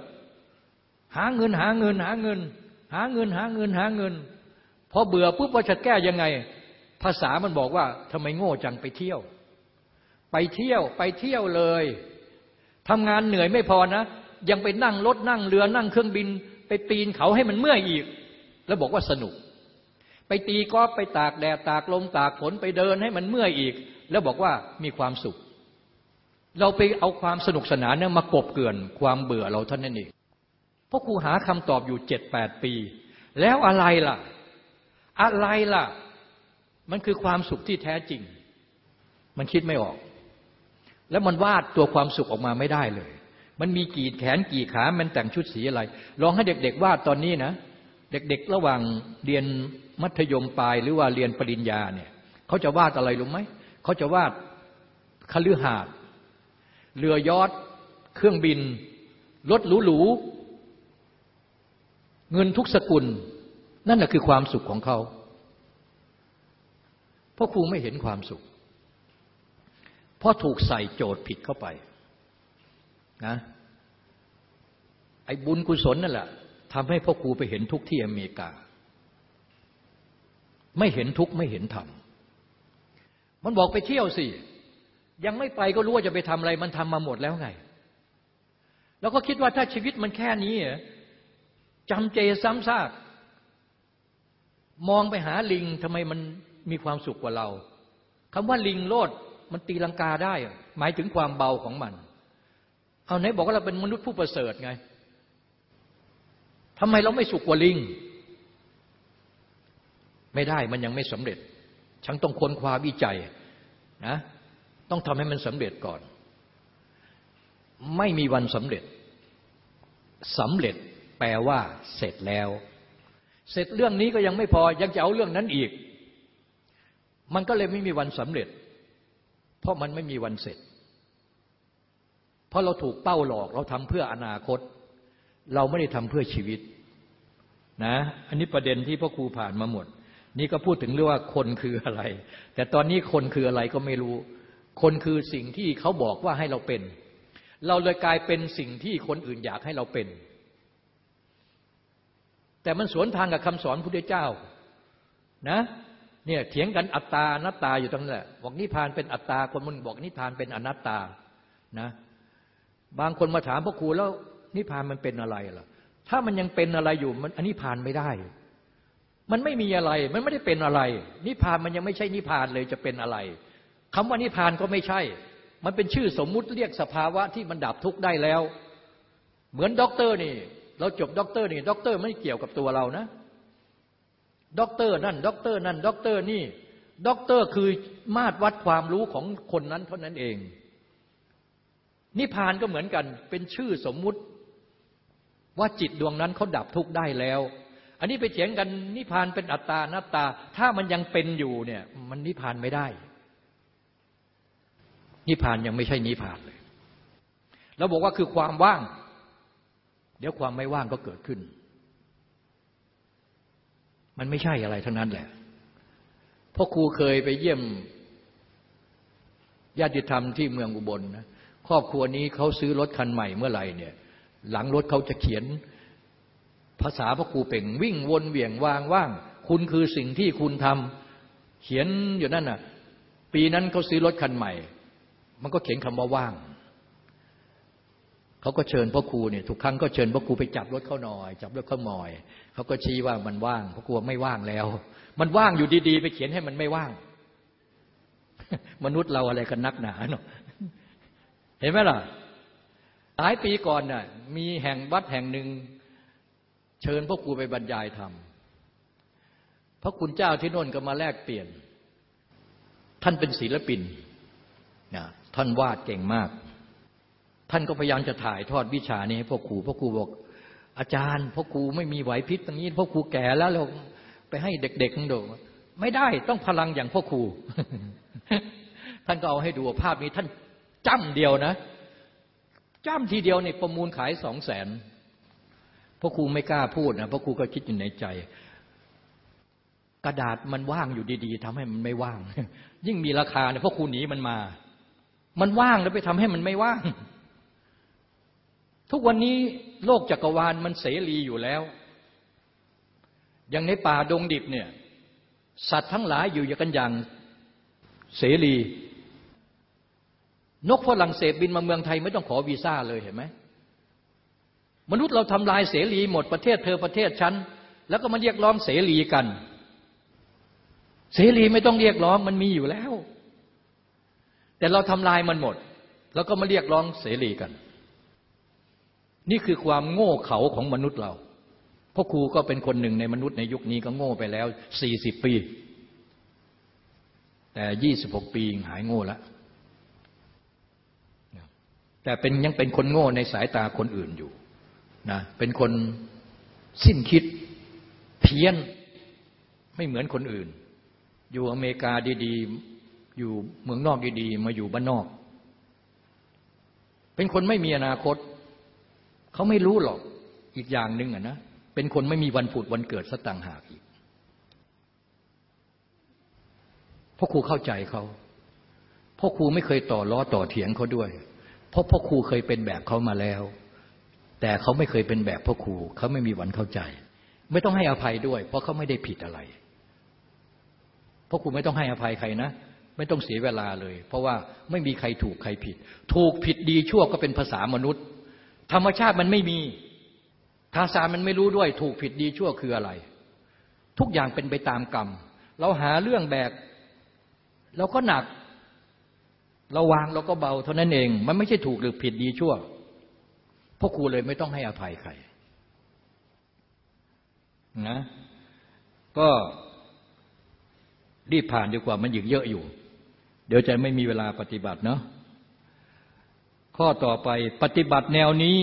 หาเงินหาเงินหาเงิน หาเงินหาเงินหาเงินพอเบื่อปุ๊บว่าจะแก้ยังไง ภาษามันบอกว่าทำไมโง่จังไปเที่ยว ไปเที่ยวไปเที่ยวเลยทำงานเหนื่อยไม่พอนะ ยังไปนั่งรถนั่งเรือนั่งเครื่องบิน ไปปีนเขาให้มันเมื่อยอีก แล้วบอกว่าสนุก ไปตีกอล์ฟไปตากแดดตากลมตากฝนไปเดินให้มันเมื่อยอีก แล้วบอกว่ามีความสุข เราไปเอาความสนุกสนานเนี่ยมากบเกลื่อนความเบื่อเราท่านนั่นเองเพราะครูหาคำตอบอยู่เจ็ดแปดปี แล้วอะไรล่ะ อะไรล่ะ มันคือความสุขที่แท้จริง มันคิดไม่ออก แล้วมันวาดตัวความสุขออกมาไม่ได้เลย มันมีกี่แขนกี่ขา มันแต่งชุดสีอะไร ลองให้เด็ก ๆ วาดตอนนี้นะ เด็ก ๆ ระหว่างเรียนมัธยมปลายหรือว่าเรียนปริญญาเนี่ยเขาจะวาดอะไรรู้ไหมเขาจะวาดคฤหาสน์ เรือยอทเครื่องบิน รถหรูๆเงินทุกสกุล นั่นแหละคือความสุขของเขาเพราะครูไม่เห็นความสุข เพราะถูกใส่โจทย์ผิดเข้าไปนะไอ้บุญกุศลนั่นแหละทำให้พ่อครูไปเห็นทุกที่อเมริกา ไม่เห็นทุกไม่เห็นธรรมมันบอกไปเที่ยวสิ ยังไม่ไปก็รู้ว่าจะไปทำอะไร มันทำมาหมดแล้วไง แล้วก็คิดว่าถ้าชีวิตมันแค่นี้จำเจซ้ำซาก มองไปหาลิงทำไมมันมีความสุขกว่าเราคำว่าลิงโลดมันตีลังกาได้ หมายถึงความเบาของมัน เอาไหนบอกว่าเราเป็นมนุษย์ผู้ประเสริฐไงทำไมเราไม่สุขกว่าลิง ไม่ได้มันยังไม่สำเร็จฉันต้องค้นคว้าวิจัยนะ ต้องทำให้มันสำเร็จก่อน ไม่มีวันสำเร็จสำเร็จแปลว่า เสร็จแล้ว เสร็จเรื่องนี้ก็ยังไม่พอยังจะเอาเรื่องนั้นอีก มันก็เลยไม่มีวันสำเร็จ เพราะมันไม่มีวันเสร็จ เพราะเราถูกเป้าหลอก เราทำเพื่ออนาคต เราไม่ได้ทำเพื่อชีวิตนะอันนี้ประเด็นที่พ่อครูผ่านมาหมด นี่ก็พูดถึงเรื่องว่าคนคืออะไร แต่ตอนนี้คนคืออะไรก็ไม่รู้ คนคือสิ่งที่เขาบอกว่าให้เราเป็น เราเลยกลายเป็นสิ่งที่คนอื่นอยากให้เราเป็น แต่มันสวนทางกับคำสอนพุทธเจ้านะเนี่ยเถียงกันอัตตาอนัตตาอยู่ตรงนั้นแหละบอกนิพพานเป็นอัตตาคนมึงบอกนิพพานเป็นอนัตตานะบางคนมาถามพ่อครูแล้วนิพพานมันเป็นอะไรล่ะ ถ้ามันยังเป็นอะไรอยู่มันอันนิพพานไม่ได้ มันไม่มีอะไร มันไม่ได้เป็นอะไร นิพพานมันยังไม่ใช่นิพพานเลยจะเป็นอะไร คำว่านิพพานก็ไม่ใช่ มันเป็นชื่อสมมุติเรียกสภาวะที่มันดับทุกข์ได้แล้ว เหมือนด็อกเตอร์นี่ เราจบด็อกเตอร์นี่ด็อกเตอร์ไม่เกี่ยวกับตัวเรานะด็อกเตอร์นั่นด็อกเตอร์นั่นด็อกเตอร์นี่ด็อกเตอร์คือมาตรวัดความรู้ของคนนั้นเท่านั้นเอง นิพพานก็เหมือนกัน เป็นชื่อสมมุติว่าจิตดวงนั้นเขาดับทุกข์ได้แล้ว อันนี้ไปเถียงกันนิพพานเป็นอัตตาอนัตตา ถ้ามันยังเป็นอยู่เนี่ย มันนิพพานไม่ได้ นิพพานยังไม่ใช่นิพพานเลยเราบอกว่าคือความว่าง เดี๋ยวความไม่ว่างก็เกิดขึ้น มันไม่ใช่อะไรทั้งนั้นแหละพ่อครูเคยไปเยี่ยมญาติธรรมที่เมืองอุบลนะครอบครัวนี้เขาซื้อรถคันใหม่เมื่อไหร่เนี่ย หลังรถเขาจะเขียน ภาษาพ่อครูเป่งวิ่งวนเวียงวางว่าง คุณคือสิ่งที่คุณทำเขียนอยู่นั่นน่ะ ปีนั้นเขาซื้อรถคันใหม่ มันก็เขียนคำว่าว่างเขาก็เชิญพ่อครูเนี่ยทุกครั้งก็เชิญพ่อครูไปจับรถเขาหน่อย จับรถเขาหน่อยเขาก็ชี้ว่ามันว่างพ่อครูไม่ว่างแล้ว มันว่างอยู่ดีๆ ไปเขียนให้มันไม่ว่าง มนุษย์เราอะไรกันนักหนาเนาะเห็นไหมล่ะหลายปีก่อนน่ะมีแห่งวัดแห่งหนึ่งเชิญพ่อครูไปบรรยายธรรมพระคุณเจ้าที่น่นก็มาแลกเปลี่ยน ท่านเป็นศิลปินนะ ท่านวาดเก่งมาก ท่านก็พยายามจะถ่ายทอดวิชานี้ให้พ่อครูพ่อครูบอก อาจารย์พ่อครูไม่มีไหวพริบตรงนี้พ่อครูแก่แล้วเราไปให้เด็กๆดูไม่ได้ต้องพลังอย่างพ่อครู ท่านก็เอาให้ดูภาพนี้ท่านจ้ำเดียวนะจ้ำทีเดียวในประมูลขายสองแสนพ่อครูไม่กล้าพูดนะพ่อครูก็คิดอยู่ในใจ กระดาษมันว่างอยู่ดี ๆทำให้มันไม่ว่าง ยิ่งมีราคาเนี่ยพ่อครูหนีมันมา มันว่างแล้วไปทำให้มันไม่ว่าง ทุกวันนี้โลกจักรวาลมันเสรีอยู่แล้ว อย่างในป่าดงดิบเนี่ย สัตว์ทั้งหลายอยู่กันอย่างเสรี นกฝรั่งเศสบินมาเมืองไทยไม่ต้องขอวีซ่าเลยเห็นไหมมนุษย์เราทำลายเสรีหมดประเทศเธอประเทศฉัน แล้วก็มาเรียกร้องเสรีกัน เสรีไม่ต้องเรียกร้องมันมีอยู่แล้ว แต่เราทำลายมันหมด แล้วก็มาเรียกร้องเสรีกัน นี่คือความโง่เขลาของมนุษย์เราพ่อครูก็เป็นคนหนึ่งในมนุษย์ในยุคนี้ก็โง่ไปแล้วสี่สิบปี แต่ยี่สิบหกปีหายโง่แล้วแต่เป็นยังเป็นคนโง่ในสายตาคนอื่นอยู่นะเป็นคนสิ้นคิดเพี้ยนไม่เหมือนคนอื่น อยู่อเมริกาดี ๆ อยู่เมืองนอกดีๆ มาอยู่บ้านนอก เป็นคนไม่มีอนาคต เขาไม่รู้หรอกอีกอย่างหนึ่งอะนะเป็นคนไม่มีวันผุดวันเกิดสต่างหากอีกพ่อครูเข้าใจเขาพ่อครูไม่เคยต่อล้อต่อเถียงเขาด้วย เพราะพ่อครูเคยเป็นแบบเขามาแล้ว แต่เขาไม่เคยเป็นแบบพ่อครูเขาไม่มีวันเข้าใจ ไม่ต้องให้อภัยด้วย เพราะเขาไม่ได้ผิดอะไรพ่อครูไม่ต้องให้อภัยใครนะ ไม่ต้องเสียเวลาเลย เพราะว่าไม่มีใครถูกใครผิด ถูกผิดดีชั่วก็เป็นภาษามนุษย์ ธรรมชาติมันไม่มีทาสานมันไม่รู้ด้วย ถูกผิดดีชั่วคืออะไร ทุกอย่างเป็นไปตามกรรม เราหาเรื่องแบกเราก็หนัก เราวางเราก็เบาเท่านั้นเอง มันไม่ใช่ถูกหรือผิดดีชั่วพวกครูเลยไม่ต้องให้อภัยใครนะก็รีบผ่านดีกว่ามันหยึกเยอะอยู่ เดี๋ยวจะไม่มีเวลาปฏิบัติเนาะข้อต่อไปปฏิบัติแนวนี้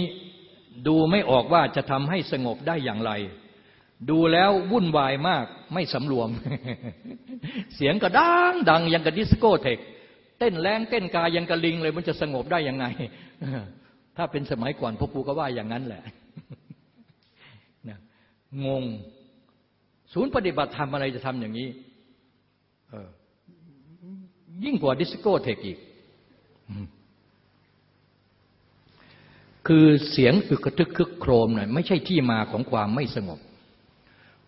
ดูไม่ออกว่าจะทำให้สงบได้อย่างไร ดูแล้ววุ่นวายมากไม่สำรวม เสียงก็ดังดังยังกับดิสโก้เทคเต้นแรงเต้นกายยังกับลิงเลยมันจะสงบได้ยังไง ถ้าเป็นสมัยก่อนพวกกูก็ว่าอย่างนั้นแหละงง ศูนย์ปฏิบัติทำอะไรจะทำอย่างนี้ ยิ่งกว่าดิสโก้เทคอีก คือเสียงอึกกระทึกคึกโครมเนี่ยไม่ใช่ที่มาของความไม่สงบ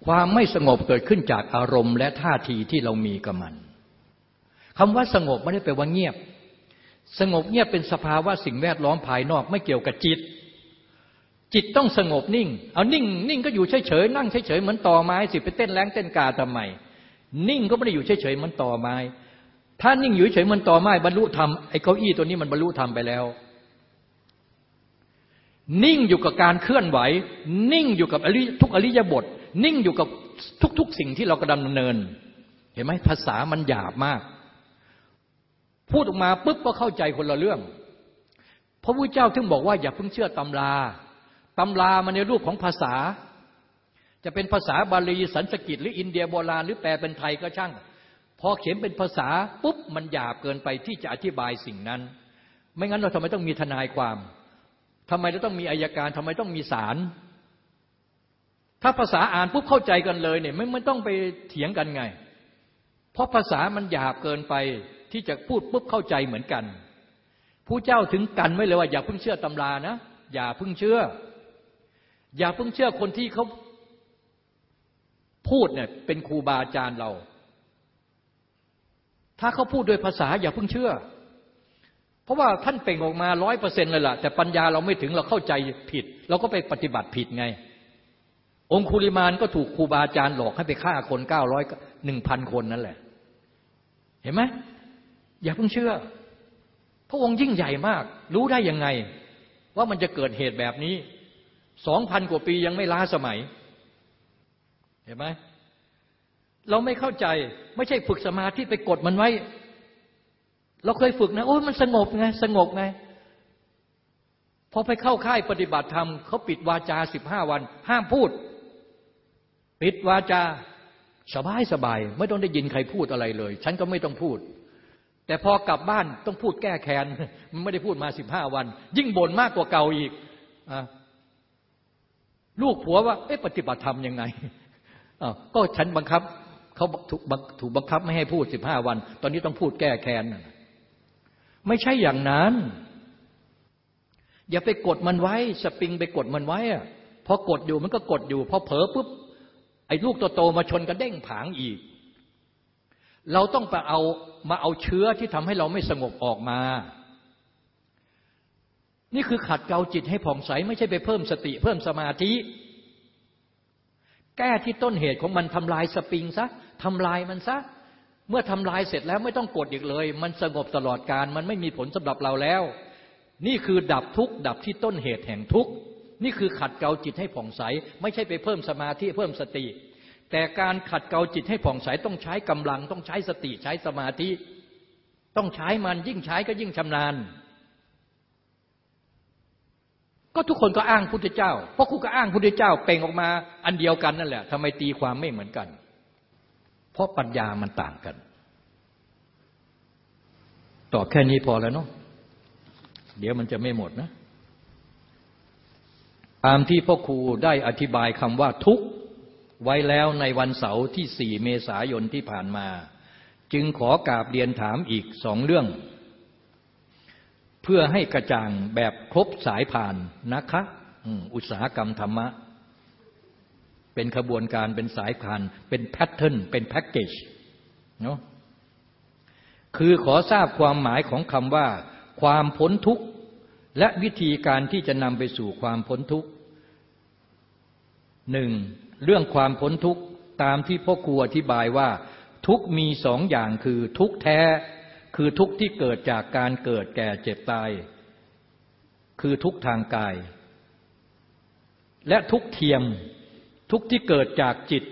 ความไม่สงบเกิดขึ้นจากอารมณ์และท่าทีที่เรามีกับมันคำว่าสงบไม่ได้แปลว่าเงียบ สงบเงียบเป็นสภาวะสิ่งแวดล้อมภายนอกไม่เกี่ยวกับจิต จิตต้องสงบนิ่ง เอานิ่ง นิ่งก็อยู่เฉยๆนั่งเฉยๆเหมือนต่อไม้สิไปเต้นแรงเต้นกาทำไมนิ่งก็ไม่ได้อยู่เฉยๆเหมือนต่อไม้ ถ้านิ่งอยู่เฉยๆมือนต่อไม้บรรลุธรรมไอ้เก้าอี้ตัวนี้มันบรรลุธรรมไปแล้ว นิ่งอยู่กับการเคลื่อนไหว นิ่งอยู่กับทุกอริยบท นิ่งอยู่กับทุก ๆ สิ่งที่เรากำลังดำเนิน เห็นไหมภาษามันหยาบมาก พูดออกมาปุ๊บก็เข้าใจคนละเรื่อง พระพุทธเจ้าถึงบอกว่าอย่าเพิ่งเชื่อตำราตำรามันในรูปของภาษา จะเป็นภาษาบาลีสันสกิตหรืออินเดียโบราณหรือแปลเป็นไทยก็ช่าง อเขียนเป็นภาษาปุ๊บมันหยาบเกินไปที่จะอธิบายสิ่งนั้น ไม่งั้นเราทำไมต้องมีทนายความทำไมเราต้องมีอายการทำไมต้องมีศาลถ้าภาษาอ่านปุ๊บเข้าใจกันเลยเนี่ยไม่ไม่ต้องไปเถียงกันไง เพราะภาษามันหยาบเกินไปที่จะพูดปุ๊บเข้าใจเหมือนกันผู้เจ้าถึงกันไว้เลยว่าอย่าเพิ่งเชื่อตำรานะอย่าเพิ่งเชื่อ อย่าเพิ่งเชื่อคนที่เขาพูดเนี่ยเป็นครูบาอาจารย์เรา ถ้าเขาพูดโดยภาษาอย่าเพิ่งเชื่อ เพราะว่าท่านเป่งออกมาร้อยเปอร์เซ็นต์เลยล่ะ แต่ปัญญาเราไม่ถึงเราเข้าใจผิด เราก็ไปปฏิบัติผิดไง องคุลิมานก็ถูกครูบาอาจารย์หลอกให้ไปฆ่าคนเก้าร้อยหนึ่งพันคนนั่นแหละ เห็นไหมอย่าเพิ่งเชื่อ พระองค์ยิ่งใหญ่มาก รู้ได้ยังไง ว่ามันจะเกิดเหตุแบบนี้สองพันกว่าปียังไม่ล้าสมัย เห็นไหม เราไม่เข้าใจ ไม่ใช่ฝึกสมาธิไปกดมันไว้ เราเคยฝึกนะโอ้ยมันสงบไงสงบไงพอไปเข้าค่ายปฏิบัติธรรมเขาปิดวาจาสิบห้าวัน ห้ามพูด ปิดวาจาสบายสบาย ไม่ต้องได้ยินใครพูดอะไรเลย ฉันก็ไม่ต้องพูด แต่พอกลับบ้านต้องพูดแก้แค้นมันไม่ได้พูดมาสิบห้าวัน ยิ่งบ่นมากกว่าเก่าอีกอลูกผัวว่าเอ๊ะปฏิบัติธรรมยังไงก็ฉันบังคับ เขาถูกบังคับไม่ให้พูดสิบห้าวัน ตอนนี้ต้องพูดแก้แค้นไม่ใช่อย่างนั้น อย่าไปกดมันไว้ สปริงไปกดมันไว้อะพอกดอยู่มันก็กดอยู่ พอเผลอปุ๊บไอ้ลูกโตๆมาชนกันเด้งผางอีก เราต้องไปเอามาเอาเชื้อที่ทำให้เราไม่สงบออกมา นี่คือขัดเกลาจิตให้ผ่องใส ไม่ใช่ไปเพิ่มสติ เพิ่มสมาธิ แก้ที่ต้นเหตุของมันทำลายสปริงซะ ทำลายมันซะ เมื่อทำลายเสร็จแล้วไม่ต้องกดอีกเลย มันสงบตลอดการมันไม่มีผลสำหรับเราแล้ว นี่คือดับทุกข์ดับที่ต้นเหตุแห่งทุกข์นี่คือขัดเกลาจิตให้ผ่องใส ไม่ใช่ไปเพิ่มสมาธิเพิ่มสติ แต่การขัดเกลาจิตให้ผ่องใสต้องใช้กำลัง ต้องใช้สติใช้สมาธิ ต้องใช้มันยิ่งใช้ก็ยิ่งชำนาญก็ทุกคนก็อ้างพุทธเจ้า เพราะคุณก็อ้างพุทธเจ้าเป่งออกมาอันเดียวกันนั่นแหละทำไมตีความไม่เหมือนกัน เพราะปัญญามันต่างกัน ตอบแค่นี้พอแล้วเนาะเดี๋ยวมันจะไม่หมดนะตามที่พ่อครูได้อธิบายคำว่าทุกข์ไว้แล้วในวันเสาร์ที่สี่เมษายนที่ผ่านมา จึงขอกราบเรียนถามอีกสองเรื่อง เพื่อให้กระจ่างแบบครบสายผ่านนะคะ อุตสาหกรรมธรรมะ เป็นขบวนการเป็นสายผ่านเป็นแพทเทิร์นเป็นแพ็กเกจเนาะคือขอทราบความหมายของคำว่า ความพ้นทุกข์และวิธีการที่จะนำไปสู่ความพ้นทุกข์หนึ่งเรื่องความพ้นทุกข์ตามที่พ่อครูอธิบายว่า ทุกมีสองอย่างคือทุกแท้ คือทุกที่เกิดจากการเกิดแก่เจ็บตาย คือทุกทางกาย และทุกเทียม ทุกที่เกิดจากจิต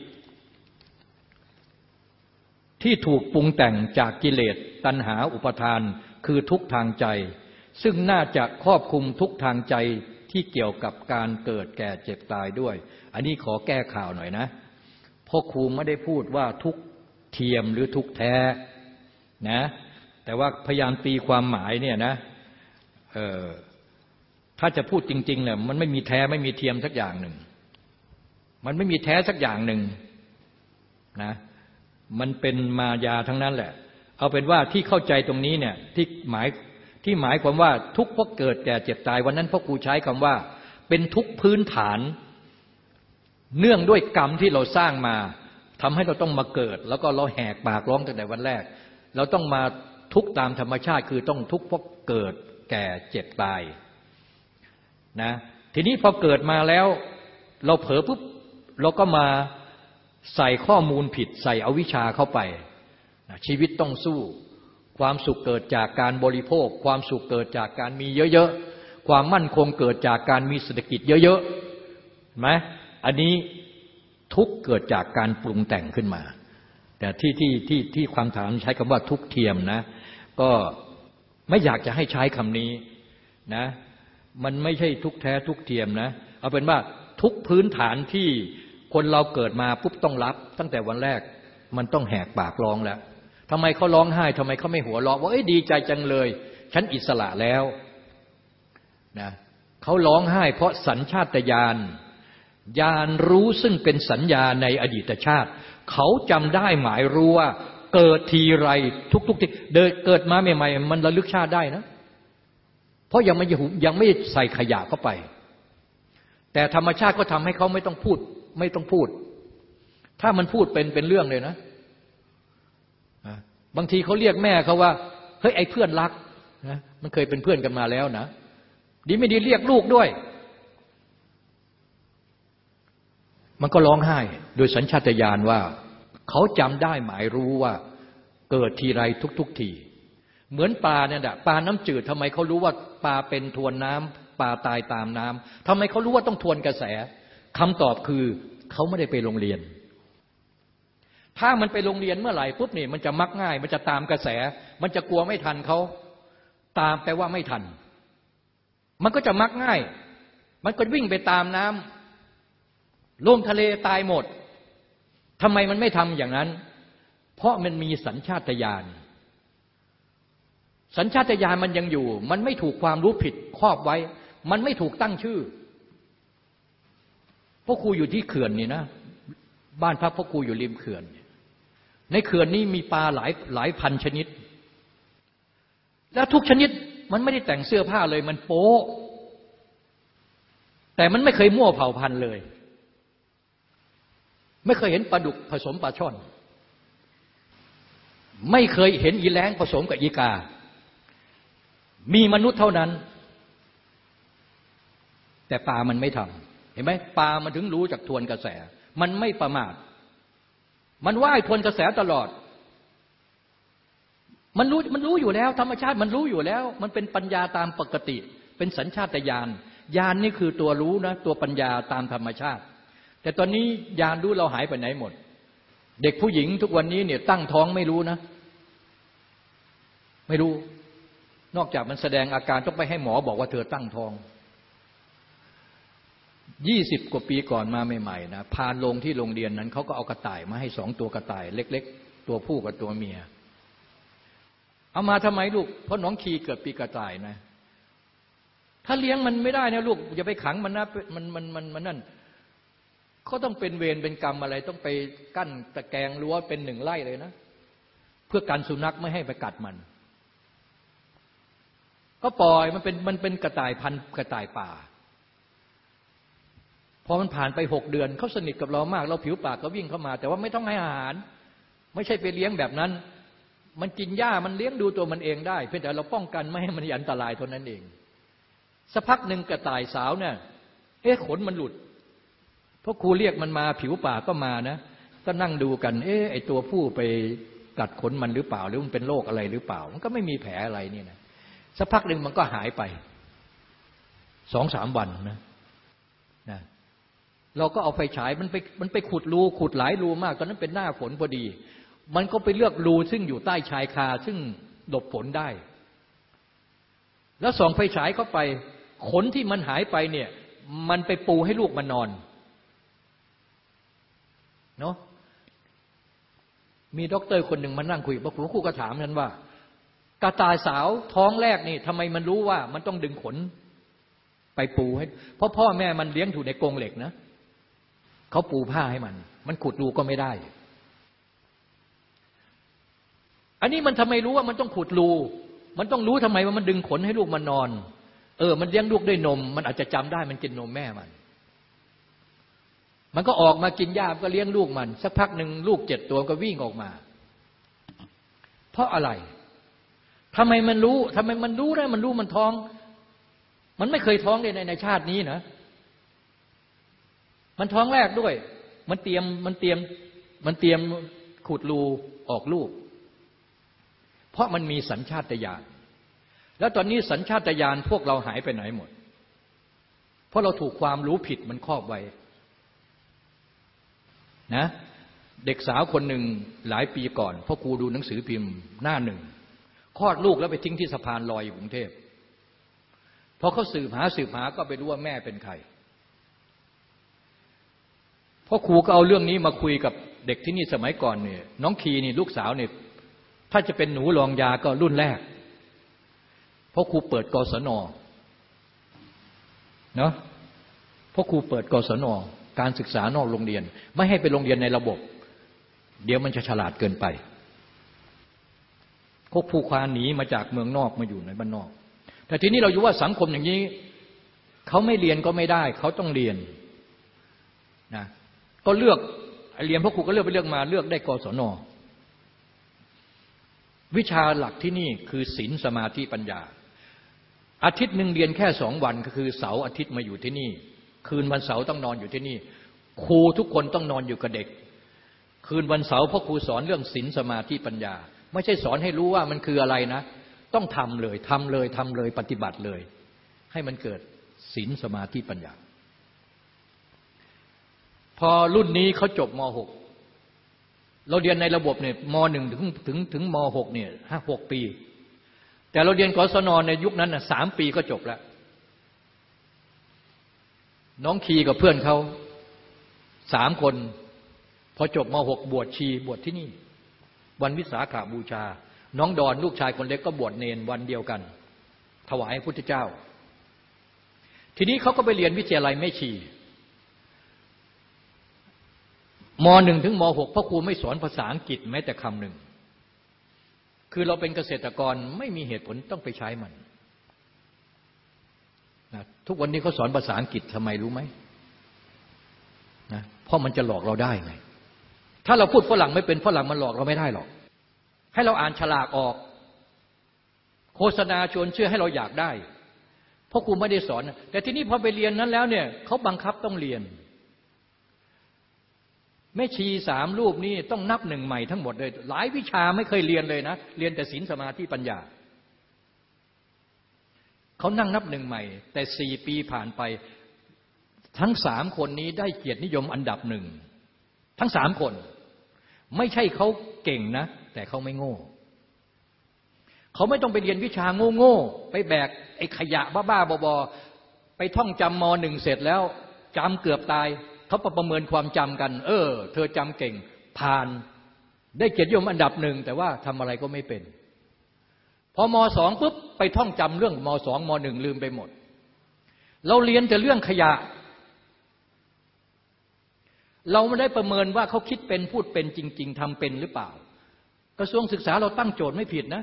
ที่ถูกปรุงแต่งจากกิเลสตัณหาอุปทานคือทุกทางใจ ซึ่งน่าจะครอบคุมทุกทางใจที่เกี่ยวกับการเกิดแก่เจ็บตายด้วย อันนี้ขอแก้ข่าวหน่อยนะพ่อครูไม่ได้พูดว่าทุกเทียมหรือทุกแท้นะแต่ว่าพยายามตีความหมายเนี่ยนะถ้าจะพูดจริงๆเนี่ยมันไม่มีแท้ไม่มีเทียมสักอย่างหนึ่ง มันไม่มีแท้สักอย่างหนึ่งนะมันเป็นมายาทั้งนั้นแหละ เอาเป็นว่าที่เข้าใจตรงนี้เนี่ยที่หมายที่หมายความว่าทุกเพราะเกิดแก่เจ็บตายวันนั้นพ่อครูใช้คำว่า เป็นทุกพื้นฐาน เนื่องด้วยกรรมที่เราสร้างมาทำให้เราต้องมาเกิด แล้วก็เราแหกปากร้องตั้งแต่วันแรก เราต้องมาทุกตามธรรมชาติคือต้องทุกเพราะเกิดแก่เจ็บตายนะทีนี้พอเกิดมาแล้ว เราเผลอปุ๊บ เราก็มาใส่ข้อมูลผิดใส่อวิชชาเข้าไป ชีวิตต้องสู้ ความสุขเกิดจากการบริโภค ความสุขเกิดจากการมีเยอะๆ ความมั่นคงเกิดจากการมีเศรษฐกิจเยอะๆไหมอันนี้ทุกเกิดจากการปรุงแต่งขึ้นมา แต่ที่ที่ที่ที่ความถามใช้คำว่าทุกเทียมนะ ก็ไม่อยากจะให้ใช้คำนี้นะ มันไม่ใช่ทุกแท้ทุกเทียมนะ เอาเป็นว่าทุกพื้นฐานที่ คนเราเกิดมาปุ๊บต้องรับ ตั้งแต่วันแรกมันต้องแหกปากร้องแล้วทำไมเขาร้องไห้ทำไมเขาไม่หัวเราะว่าเอ้ยดีใจจังเลย ฉันอิสระแล้วนะเขาร้องไห้เพราะสัญชาตญาณญาณรู้ซึ่งเป็นสัญญาในอดีตชาติ เขาจำได้หมายรู้ว่า เกิดทีไรทุกๆทีเดินเกิดมาใหม่ๆมันระลึกชาติได้นะ เพราะยังไม่ยังไม่ใส่ขยะเข้าไป แต่ธรรมชาติก็ทำให้เขาไม่ต้องพูด ไม่ต้องพูด ถ้ามันพูดเป็นเป็นเรื่องเลยนะบางทีเขาเรียกแม่เขาว่าเฮ้ยไอ้เพื่อนรักนะมันเคยเป็นเพื่อนกันมาแล้วนะดีไม่ดีเรียกลูกด้วย มันก็ร้องไห้ โดยสัญชาตญาณว่า เขาจำได้หมายรู้ว่าเกิดทีไรทุกๆทีเหมือนปลาเนี่ยแหะปลาน้ำจืดทำไมเขารู้ว่าปลาเป็นทวนน้ำปลาตายตามน้ำทำไมเขารู้ว่าต้องทวนกระแส คำตอบคือเขาไม่ได้ไปโรงเรียน ถ้ามันไปโรงเรียนเมื่อไหร่ปุ๊บนี่มันจะมักง่าย มันจะตามกระแส มันจะกลัวไม่ทันเขาตามแปลว่าไม่ทัน มันก็จะมักง่าย มันก็วิ่งไปตามน้ำลงทะเลตายหมดทำไมมันไม่ทำอย่างนั้น เพราะมันมีสัญชาตญาณสัญชาตญาณมันยังอยู่ มันไม่ถูกความรู้ผิดครอบไว้ มันไม่ถูกตั้งชื่อ พ่อครูอยู่ที่เขื่อนนี่นะ บ้านพักพ่อครูอยู่ริมเขื่อน ในเขื่อนนี้มีปลาหลายหลายพันชนิด แล้วทุกชนิดมันไม่ได้แต่งเสื้อผ้าเลย มันโป๊แต่มันไม่เคยมั่วเผ่าพันธุ์เลย ไม่เคยเห็นปลาดุกผสมปลาช่อน ไม่เคยเห็นอีแรงผสมกับอีกา มีมนุษย์เท่านั้น แต่ปลามันไม่ทำ เห็นไหมปลามันถึงรู้จากทวนกระแส มันไม่ประมาท มันว่ายทวนกระแสตลอด มันรู้มันรู้อยู่แล้ว ธรรมชาติมันรู้อยู่แล้ว มันเป็นปัญญาตามปกติ เป็นสัญชาตญาณญาณนนี่คือตัวรู้นะ ตัวปัญญาตามธรรมชาติ แต่ตอนนี้ยานรู้เราหายไปไหนหมด เด็กผู้หญิงทุกวันนี้เนี่ยตั้งท้องไม่รู้นะ ไม่รู้ นอกจากมันแสดงอาการต้องไปให้หมอบอกว่าเธอตั้งท้อง ยี่สิบกว่าปีก่อนมาใหม่ๆนะพานลงที่โรงเรียนนั้นเขาก็เอากระต่ายมาให้สองตัวกระต่าย เล็ก ๆ ตัวผู้กับตัวเมีย เอามาทำไมลูก เพราะน้องคีเกิดปีกระต่ายนะ ถ้าเลี้ยงมันไม่ได้นะลูกอย่าไปขังมันนะมันมันมันมันนั่นเขาต้องเป็นเวรเป็นกรรมอะไร ต้องไปกั้นตะแกรงรั้วเป็นหนึ่งไร่เลยนะ เพื่อการสุนัขไม่ให้ไปกัดมัน ก็ปล่อยมันเป็นมันเป็นกระต่ายพันกระต่ายป่า พอมันผ่านไปหกเดือนเขาสนิทกับเรามาก เราผิวปากก็วิ่งเข้ามา แต่ว่าไม่ต้องให้อาหาร ไม่ใช่ไปเลี้ยงแบบนั้น มันกินหญ้ามันเลี้ยงดูตัวมันเองได้ เพียงแต่เราป้องกันไม่ให้มันอันตรายเท่านั้นเองสักพักหนึ่งกระต่ายสาวเนี่ยเอ๊ะขนมันหลุดพราะครูเรียกมันมาผิวปากก็มานะก็นั่งดูกัน เอ๊ะไอตัวผู้ไปกัดขนมันหรือเปล่า หรือมันเป็นโรคอะไรหรือเปล่า มันก็ไม่มีแผลอะไรนี่นะสักพักหนึ่งมันก็หายไปสองสามวันนะนะ เราก็เอาไฟฉายมันไปมันไปขุดรูขุดหลายรูมากตอนนั้นเป็นหน้าฝนพอดี มันก็ไปเลือกรูซึ่งอยู่ใต้ชายคาซึ่งหลบฝนได้ แล้วส่องไฟฉายเข้าไป ขนที่มันหายไปเนี่ย มันไปปูให้ลูกมันนอนเนาะมีด็อกเตอร์คนหนึ่งมานั่งคุยบอกหลวงครูก็ถามนั้นว่ากระต่ายสาวท้องแรกนี่ทำไมมันรู้ว่ามันต้องดึงขนไปปูให้เพราะพ่อแม่มันเลี้ยงถูกในกรงเหล็กนะ เขาปูผ้าให้มัน มันขุดรูก็ไม่ได้ อันนี้มันทำไมรู้ว่ามันต้องขุดรู มันต้องรู้ทำไมว่ามันดึงขนให้ลูกมันนอน เออ มันเลี้ยงลูกด้วยนม มันอาจจะจำได้มันกินนมแม่มัน มันก็ออกมากินหญ้าก็เลี้ยงลูกมัน สักพักหนึ่งลูกเจ็ดตัวก็วิ่งออกมา เพราะอะไรทำไมมันรู้ทำไมมันรู้ได้มันรู้มันท้อง มันไม่เคยท้องเลยในในชาตินี้นะ มันท้องแรกด้วย มันเตรียมมันเตรียมมันเตรียมขุดรูออกลูก เพราะมันมีสัญชาตญาณแล้วตอนนี้สัญชาตญาณพวกเราหายไปไหนหมด เพราะเราถูกความรู้ผิดมันครอบไว้นะเด็กสาวคนหนึ่งหลายปีก่อนพ่อครูดูหนังสือพิมพ์หน้าหนึ่งคลอดลูกแล้วไปทิ้งที่สะพานลอยอยู่กรุงเทพพอเขาสืบหาสืบหาก็ไปรู้ว่าแม่เป็นใคร พ่อครูก็เอาเรื่องนี้มาคุยกับเด็กที่นี่สมัยก่อนเนี่ย น้องคีนี่ลูกสาวเนี่ยถ้าจะเป็นหนูรองยาก็รุ่นแรกพ่อครูเปิดกศนเนาะพ่อครูเปิดกศนการศึกษานอกโรงเรียน ไม่ให้ไปโรงเรียนในระบบ เดี๋ยวมันจะฉลาดเกินไปพวกผู้ควานหนีมาจากเมืองนอกมาอยู่ในบ้านนอก แต่ทีนี้เราอยู่ว่าสังคมอย่างนี้ เขาไม่เรียนก็ไม่ได้ เขาต้องเรียนนะ ก็เลือกเรียนพวกครูก็เลือกไปเลือกมาเลือกได้กศนวิชาหลักที่นี่คือศีลสมาธิปัญญา อาทิตย์หนึ่งเรียนแค่สองวันก็คือเสาร์อาทิตย์มาอยู่ที่นี่ คืนวันเสาร์ต้องนอนอยู่ที่นี่ ครูทุกคนต้องนอนอยู่กับเด็ก คืนวันเสาร์พ่อครูสอนเรื่องศีลสมาธิปัญญา ไม่ใช่สอนให้รู้ว่ามันคืออะไรนะ ต้องทำเลยทำเลยทำเลยปฏิบัติเลย ให้มันเกิดศีลสมาธิปัญญา พอรุ่นนี้เขาจบม .6 เราเรียนในระบบเนี่ยม .1 ถึงถึงถึงม .6 เนี่ยห้าหกปี แต่เราเรียนกศนในยุคนั้นนะสามปีก็จบแล้ว น้องคีกับเพื่อนเขาสามคน พอจบม .6 บวชชีบวชที่นี่ วันวิสาขาบูชา น้องดอนลูกชายคนเล็กก็บวชเนนวันเดียวกัน ถวายพุทธเจ้า ทีนี้เขาก็ไปเรียนวิทยาลัยไม่ชี มหนึ่งถึงมหกพ่อครูไม่สอนภาษาอังกฤษแม้แต่คำหนึ่ง คือเราเป็นเกษตรกรไม่มีเหตุผลต้องไปใช้มันนะทุกวันนี้เขาสอนภาษาอังกฤษทำไมรู้ไหมนะเพราะมันจะหลอกเราได้ไง ถ้าเราพูดฝรั่งไม่เป็นฝรั่งมันหลอกเราไม่ได้หรอก ให้เราอ่านฉลากออก โฆษณาชวนเชื่อให้เราอยากได้ เพราะครูไม่ได้สอน แต่ที่นี่พอไปเรียนนั้นแล้วเนี่ยเขาบังคับต้องเรียน แม่ชีสามรูปนี่ต้องนับหนึ่งใหม่ทั้งหมดเลย หลายวิชาไม่เคยเรียนเลยนะ เรียนแต่ศีลสมาธิปัญญา เขานั่งนับหนึ่งใหม่ แต่สี่ปีผ่านไป ทั้งสามคนนี้ได้เกียรตินิยมอันดับหนึ่ง ทั้งสามคน ไม่ใช่เขาเก่งนะ แต่เขาไม่โง่เขาไม่ต้องไปเรียนวิชาโง่โง่ไปแบกไอ้ขยะบ้าๆบอๆไปท่องจำมหนึ่งเสร็จแล้วจำเกือบตาย เขาประเมินความจำกัน เออ เธอจำเก่ง ผ่านได้เกียรติยศอันดับหนึ่งแต่ว่าทำอะไรก็ไม่เป็น พอมสองปุ๊บไปท่องจำเรื่องมสองมหนึ่งลืมไปหมด เราเรียนแต่เรื่องขยะ เราไม่ได้ประเมินว่าเขาคิดเป็นพูดเป็นจริง ๆทำเป็นหรือเปล่า กระทรวงศึกษาเราตั้งโจทย์ไม่ผิดนะ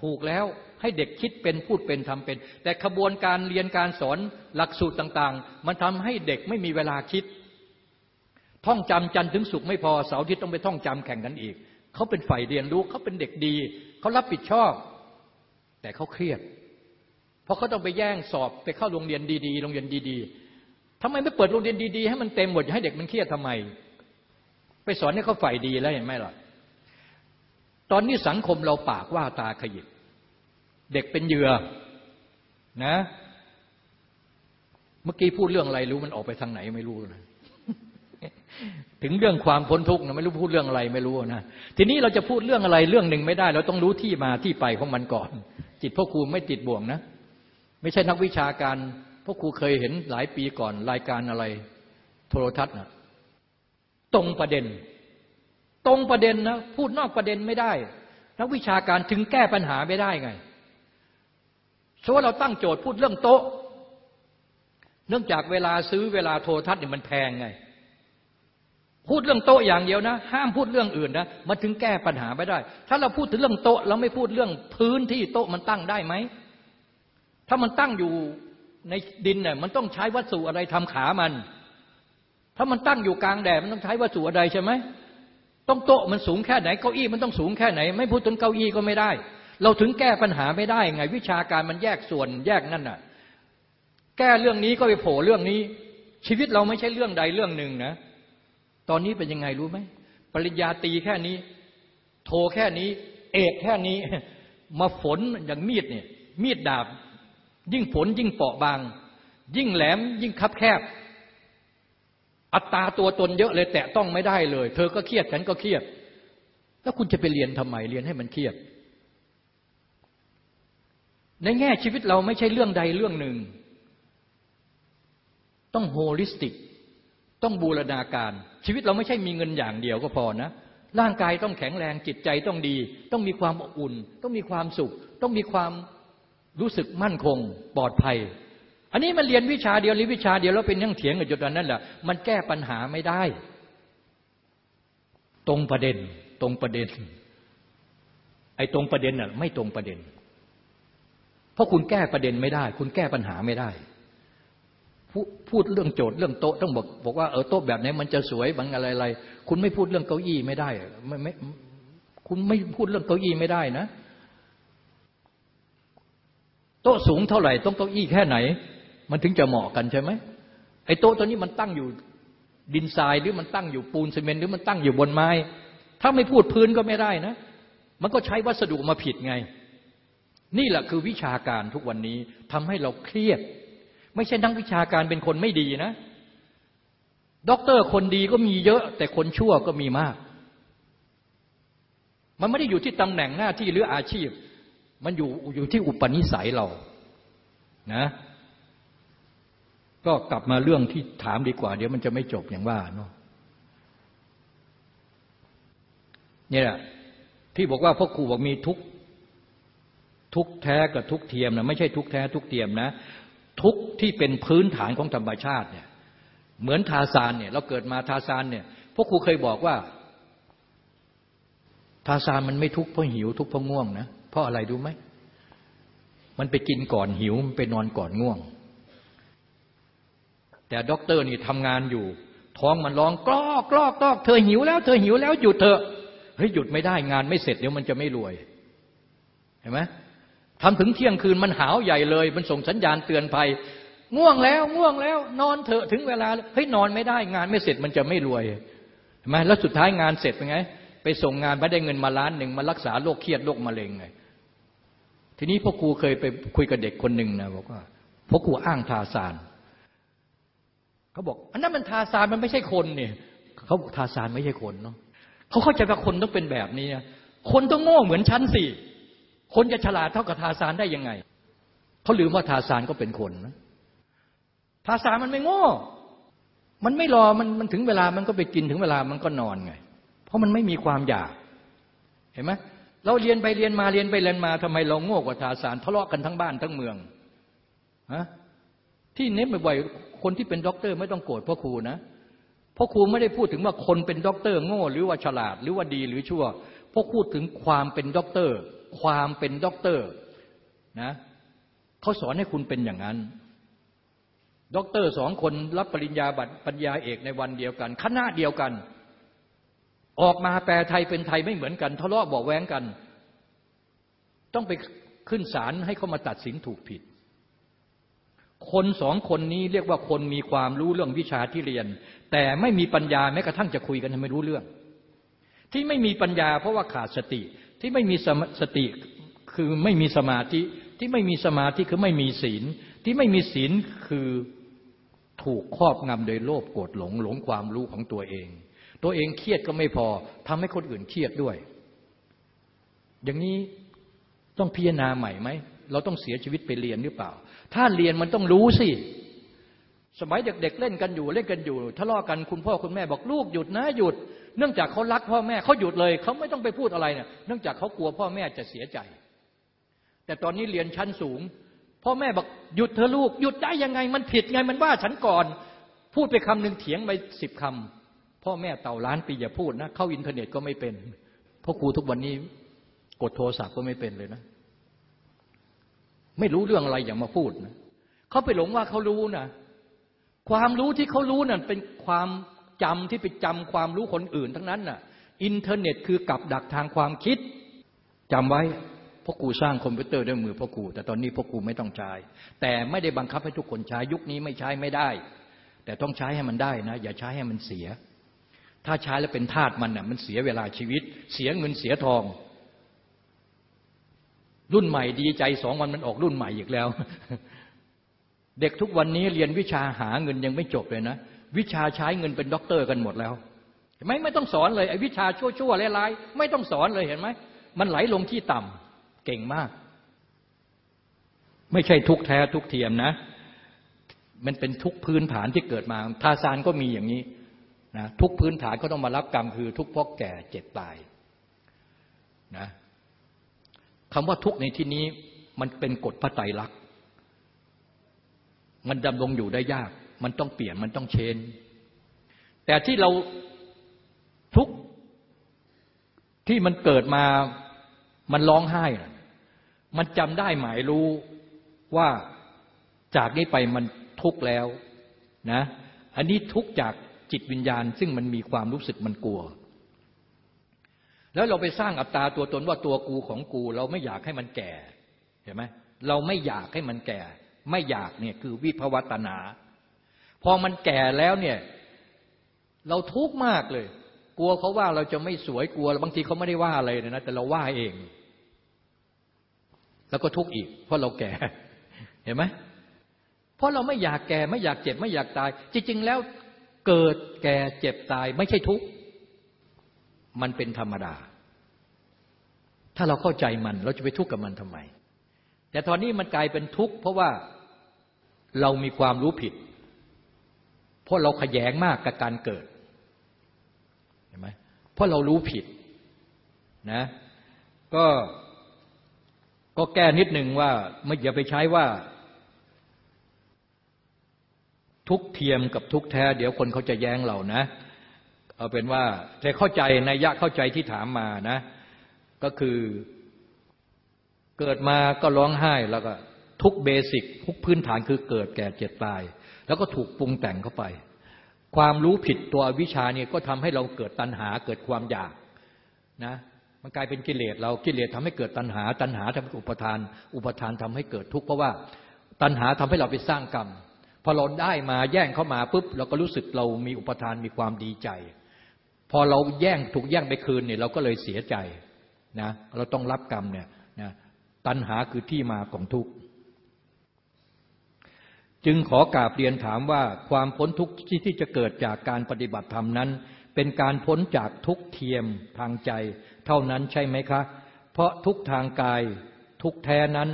ถูกแล้วให้เด็กคิดเป็นพูดเป็นทำเป็น แต่ขบวนการเรียนการสอนหลักสูตรต่าง ๆ มันทำให้เด็กไม่มีเวลาคิด ท่องจำจันถึงสุขไม่พอเสาร์ทิตย์ต้องไปท่องจำแข่งกันอีก เขาเป็นฝ่ายเรียนรู้เขาเป็นเด็กดี เขารับผิดชอบ แต่เขาเครียด เพราะเขาต้องไปแย่งสอบไปเข้าโรงเรียนดีๆโรงเรียนดีๆทำไมไม่เปิดโรงเรียนดีๆให้มันเต็มหมดให้เด็กมันเครียดทำไม ไปสอนให้เขาฝ่ายดีแล้วเห็นไหมล่ะตอนนี้สังคมเราปากว่าตาขยิบเด็กเป็นเหยื่อนะ เมื่อกี้พูดเรื่องอะไรรู้มันออกไปทางไหนไม่รู้นะ ถึงเรื่องความพ้นทุกข์นะไม่รู้พูดเรื่องอะไรไม่รู้นะทีนี้เราจะพูดเรื่องอะไรเรื่องหนึ่งไม่ได้ เราต้องรู้ที่มาที่ไปของมันก่อน จิตพ่อครูไม่ติดบ่วงนะ ไม่ใช่นักวิชาการพราะครูเคยเห็นหลายปีก่อนรายการอะไร โทรทัศน์นะตรงประเด็น ตรงประเด็นนะพูดนอกประเด็นไม่ได้ นักวิชาการถึงแก้ปัญหาไม่ได้ไงเพราะว่าเราตั้งโจทย์พูดเรื่องโต๊ะ เนื่องจากเวลาซื้อเวลาโทรทัศน์เนี่ยมันแพงไง พูดเรื่องโต๊ะอย่างเดียวนะ ห้ามพูดเรื่องอื่นนะมันถึงแก้ปัญหาไม่ได้ ถ้าเราพูดถึงเรื่องโต๊ะเราไม่พูดเรื่องพื้นที่โต๊ะมันตั้งได้ไหมถ้ามันตั้งอยู่ในดินเนี่ยมันต้องใช้วัสดุอะไรทำขามัน ถ้ามันตั้งอยู่กลางแดดมันต้องใช้วัสดุอะไรใช่ไหมต้องโต๊ะมันสูงแค่ไหนเก้าอี้มันต้องสูงแค่ไหน ไม่พูดถึงเก้าอี้ก็ไม่ได้ เราถึงแก้ปัญหาไม่ได้ไง วิชาการมันแยกส่วนแยกนั่นน่ะ แก้เรื่องนี้ก็ไปโผล่เรื่องนี้ ชีวิตเราไม่ใช่เรื่องใดเรื่องหนึ่งนะ ตอนนี้เป็นยังไงรู้ไหมปริญญาตีแค่นี้ โทแค่นี้ เอกแค่นี้ มาฝนอย่างมีดเนี่ยมีดดาบ ยิ่งฝนยิ่งเปราะบาง ยิ่งแหลมยิ่งคับแคบ อัตราตัวตนเยอะเลยแตะต้องไม่ได้เลย เธอก็เครียดฉันก็เครียด แล้วคุณจะไปเรียนทำไมเรียนให้มันเครียด ในแง่ชีวิตเราไม่ใช่เรื่องใดเรื่องหนึ่ง ต้องโฮลิสติก ต้องบูรณาการ ชีวิตเราไม่ใช่มีเงินอย่างเดียวก็พอนะ ร่างกายต้องแข็งแรงจิตใจต้องดี ต้องมีความอบอุ่น ต้องมีความสุข ต้องมีความรู้สึกมั่นคง ปลอดภัย อันนี้มันเรียนวิชาเดียวหรือวิชาเดียวแล้วเป็นยังเถียงกันจุดนั้นแหละมันแก้ปัญหาไม่ได้ ตรงประเด็น ตรงประเด็น ไอ้ตรงประเด็นน่ะไม่ตรงประเด็น เพราะคุณแก้ประเด็นไม่ได้ คุณแก้ปัญหาไม่ได้ พูดเรื่องโจทย์เรื่องโต๊ะต้องบอกบอกว่าเออโต๊ะแบบไหนมันจะสวยบางอะไรอะไรคุณไม่พูดเรื่องเก้าอี้ไม่ได้ไม่ไม่คุณไม่พูดเรื่องเก้าอี้ไม่ได้นะ โต๊ะสูงเท่าไหร่ต้องเก้าอี้แค่ไหน มันถึงจะเหมาะกันใช่ไหมไอ้โต๊ะตัวนี้มันตั้งอยู่ดินทรายหรือมันตั้งอยู่ปูนซีเมนต์หรือมันตั้งอยู่บนไม้ ถ้าไม่พูดพื้นก็ไม่ได้นะ มันก็ใช้วัสดุมาผิดไง นี่แหละคือวิชาการทุกวันนี้ทำให้เราเครียด ไม่ใช่นักวิชาการเป็นคนไม่ดีนะด็อกเตอร์คนดีก็มีเยอะ แต่คนชั่วก็มีมาก มันไม่ได้อยู่ที่ตำแหน่งหน้าที่หรืออาชีพ มันอยู่อยู่ที่อุปนิสัยเรานะก็กลับมาเรื่องที่ถามดีกว่า เดี๋ยวมันจะไม่จบอย่างว่าเนาะเนี่ยที่บอกว่าพ่อครูบอกมีทุกข์ทุกข์แท้กับทุกข์เทียมนะไม่ใช่ทุกข์แท้ทุกข์เทียมนะ ทุกข์ที่เป็นพื้นฐานของธรรมชาติเนี่ยเหมือนทาซานเนี่ยเราเกิดมาทาซานเนี่ยพ่อครูเคยบอกว่า ทาซานมันไม่ทุกข์เพราะหิวทุกข์เพราะง่วงนะเพราะอะไรรู้ไหมมันไปกินก่อนหิวมันไปนอนก่อนง่วง แต่ด็อกเตอร์นี่ทำงานอยู่ ท้องมันร้องกรอกกรอกกรอกเธอหิวแล้ว เธอหิวแล้วหยุดเถอะเฮ้ยหยุดไม่ได้งานไม่เสร็จเดี๋ยวมันจะไม่รวย เห็นไหม ทำถึงเที่ยงคืนมันหาวใหญ่เลย มันส่งสัญญาณเตือนภัย ง่วงแล้วง่วงแล้ว นอนเถอะถึงเวลาเฮ้ยนอนไม่ได้งานไม่เสร็จมันจะไม่รวยเห็นไหมแล้วสุดท้ายงานเสร็จเป็นไง ไปส่งงานไม่ได้เงินมาล้านหนึ่งมารักษาโรคเครียดโรคมะเร็งไงทีนี้พ่อครูเคยไปคุยกับเด็กคนหนึ่งนะบอกว่าพ่อครูอ้างทาสานเขาบอกอันนั้นมันทาสานมันไม่ใช่คนเนี่ยเขาบอกทาสานไม่ใช่คนเนาะเขาเข้าใจว่าคนต้องเป็นแบบนี้คนต้องโง่เหมือนฉันสิ คนจะฉลาดเท่ากับทาสานได้ยังไง เขาลืมว่าทาสานก็เป็นคนนะทาสานมันไม่โง่ มันไม่รอ มันมันถึงเวลามันก็ไปกินถึงเวลามันก็นอนไง เพราะมันไม่มีความอยาก เห็นไหมเราเรียนไปเรียนมาเรียนไปเรียนมาทำไมเราโง่กว่าทาสานทะเลาะกันทั้งบ้านทั้งเมืองฮะที่เน้นบ่อยๆคนที่เป็นด็อกเตอร์ไม่ต้องโกรธพ่อครูนะพ่อครูไม่ได้พูดถึงว่าคนเป็นด็อกเตอร์โง่หรือว่าฉลาดหรือว่าดีหรือชั่วพ่อพูดถึงความเป็นด็อกเตอร์ ความเป็นด็อกเตอร์นะเขาสอนให้คุณเป็นอย่างนั้นด็อกเตอร์สองคนรับปริญญาบัตรปริญญาเอกในวันเดียวกัน คณะเดียวกัน ออกมาแปลไทยเป็นไทยไม่เหมือนกัน ทะเลาะเบาะแว้งกัน ต้องไปขึ้นศาลให้เขามาตัดสินถูกผิด คนสองคนนี้เรียกว่าคนมีความรู้เรื่องวิชาที่เรียน แต่ไม่มีปัญญาแม้กระทั่งจะคุยกันไม่รู้เรื่อง ที่ไม่มีปัญญาเพราะว่าขาดสติ ที่ไม่มีสติคือไม่มีสมาธิ ที่ไม่มีสมาธิคือไม่มีศีล ที่ไม่มีศีลคือถูกครอบงำโดยโลภโกรธหลงหลงความรู้ของตัวเอง ตัวเองเครียดก็ไม่พอทำให้คนอื่นเครียดด้วย อย่างนี้ต้องพิจารณาใหม่ไหม เราต้องเสียชีวิตไปเรียนหรือเปล่า ถ้าเรียนมันต้องรู้สิ สมัยเด็กๆเเล่นกันอยู่เล่นกันอยู่ทะเลาะกันคุณพ่อคุณแม่บอกลูกหยุดนะหยุด เนื่องจากเขารักพ่อแม่เขาหยุดเลยเขาไม่ต้องไปพูดอะไรเนี่ยเนื่องจากเขากลัวพ่อแม่จะเสียใจ แต่ตอนนี้เรียนชั้นสูง พ่อแม่บอกหยุดเธอลูก หยุดได้ยังไงมันผิดไงมันว่าฉันก่อน พูดไปคำหนึ่งเถียงไปสิบคำพ่อแม่เต่าล้านปีอย่าพูดนะเข้าอินเทอร์เน็ตก็ไม่เป็นพ่อครูทุกวันนี้กดโทรศัพท์ก็ไม่เป็นเลยนะ ไม่รู้เรื่องอะไรอย่างมาพูดนะเขาไปหลงว่าเขารู้นะความรู้ที่เขารู้นั่นเป็นความ จำที่ไปจำความรู้คนอื่นทั้งนั้นน่ะ อินเทอร์เน็ตคือกับดักทางความคิดจำไว้พ่อครูสร้างคอมพิวเตอร์ด้วยมือพ่อครูแต่ตอนนี้พ่อครูไม่ต้องใช้ แต่ไม่ได้บังคับให้ทุกคนใช้ยุคนี้ไม่ใช้ไม่ได้ แต่ต้องใช้ให้มันได้นะ อย่าใช้ให้มันเสีย ถ้าใช้แล้วเป็นทาสมันน่ะมันเสียเวลาชีวิต เสียเงินเสียทอง รุ่นใหม่ดีใจสองวันมันออกรุ่นใหม่อีกแล้ว เด็กทุกวันนี้เรียนวิชาหาเงินยังไม่จบเลยนะ วิชาใช้เงินเป็นด็อกเตอร์กันหมดแล้วเห็นไหมไม่ต้องสอนเลยไอ้วิชาชั่วๆร้ายๆไม่ต้องสอนเลยเห็นไหมมันไหลลงที่ต่ำเก่งมาก ไม่ใช่ทุกข์แท้ทุกข์เทียมนะ มันเป็นทุกพื้นฐานที่เกิดมาทาซานก็มีอย่างนี้นะทุกพื้นฐานก็ต้องมารับกรรมคือ ทุกเพราะแก่เจ็บตายนะคำว่าทุกในที่นี้มันเป็นกฎพระไตรลักษณ์มันดำรงอยู่ได้ยาก มันต้องเปลี่ยนมันต้องเชน แต่ที่เราทุกที่มันเกิดมามันร้องไห้มันจำได้หมายรู้ว่าจากนี้ไปมันทุกข์แล้วนะ อันนี้ทุกข์จากจิตวิญญาณ ซึ่งมันมีความรู้สึกมันกลัว แล้วเราไปสร้างอัตตาตัวตนว่าตัวกูของกู เราไม่อยากให้มันแก่เห็นไหมเราไม่อยากให้มันแก่ ไม่อยากเนี่ยคือวิภวตนา พอมันแก่แล้วเนี่ย เราทุกข์มากเลย กลัวเขาว่าเราจะไม่สวยกลัว บางทีเขาไม่ได้ว่าอะไรนะ แต่เราว่าเอง แล้วก็ทุกข์อีก เพราะเราแก่ เห็นไหมเพราะเราไม่อยากแก่ไม่อยากเจ็บไม่อยากตาย จริง ๆ แล้วเกิดแก่เจ็บตาย ไม่ใช่ทุกข์มันเป็นธรรมดา ถ้าเราเข้าใจมัน เราจะไปทุกข์กับมันทำไม แต่ตอนนี้มันกลายเป็นทุกข์เพราะว่าเรามีความรู้ผิด เพราะเราขยงมากกับการเกิดเห็นไหมเพราะเรารู้ผิดนะก็ก็แก้นิดหนึ่งว่าไม่อย่าไปใช้ว่า ทุกเทียมกับทุกแท้ เดี๋ยวคนเขาจะแย้งเรานะ เอาเป็นว่าแต่เข้าใจในยะเข้าใจที่ถามมานะ ก็คือเกิดมาก็ร้องไห้แล้วก็ทุกเบสิกทุกพื้นฐานคือเกิดแก่เจ็บตาย แล้วก็ถูกปรุงแต่งเข้าไป ความรู้ผิดตัววิชาเนี่ยก็ทำให้เราเกิดตัณหาเกิดความอยากนะมันกลายเป็นกิเลสเรากิเลสทำให้เกิดตัณหา ตัณหาทำให้อุปทาน อุปทานทำให้เกิดทุกข์เพราะว่าตัณหาทำให้เราไปสร้างกรรมพอเราได้มาแย่งเข้ามาปุ๊บเราก็รู้สึกเรามีอุปทานมีความดีใจ พอเราแย่งถูกแย่งไปคืนเนี่ยเราก็เลยเสียใจนะเราต้องรับกรรมเนี่ยนะตัณหาคือที่มาของทุกข์ จึงขอกราบเรียนถามว่าความพ้นทุกข์ที่จะเกิดจากการปฏิบัติธรรมนั้น เป็นการพ้นจากทุกเทียมทางใจ เท่านั้นใช่ไหมคะ เพราะทุกทางกายทุกแท้นั้น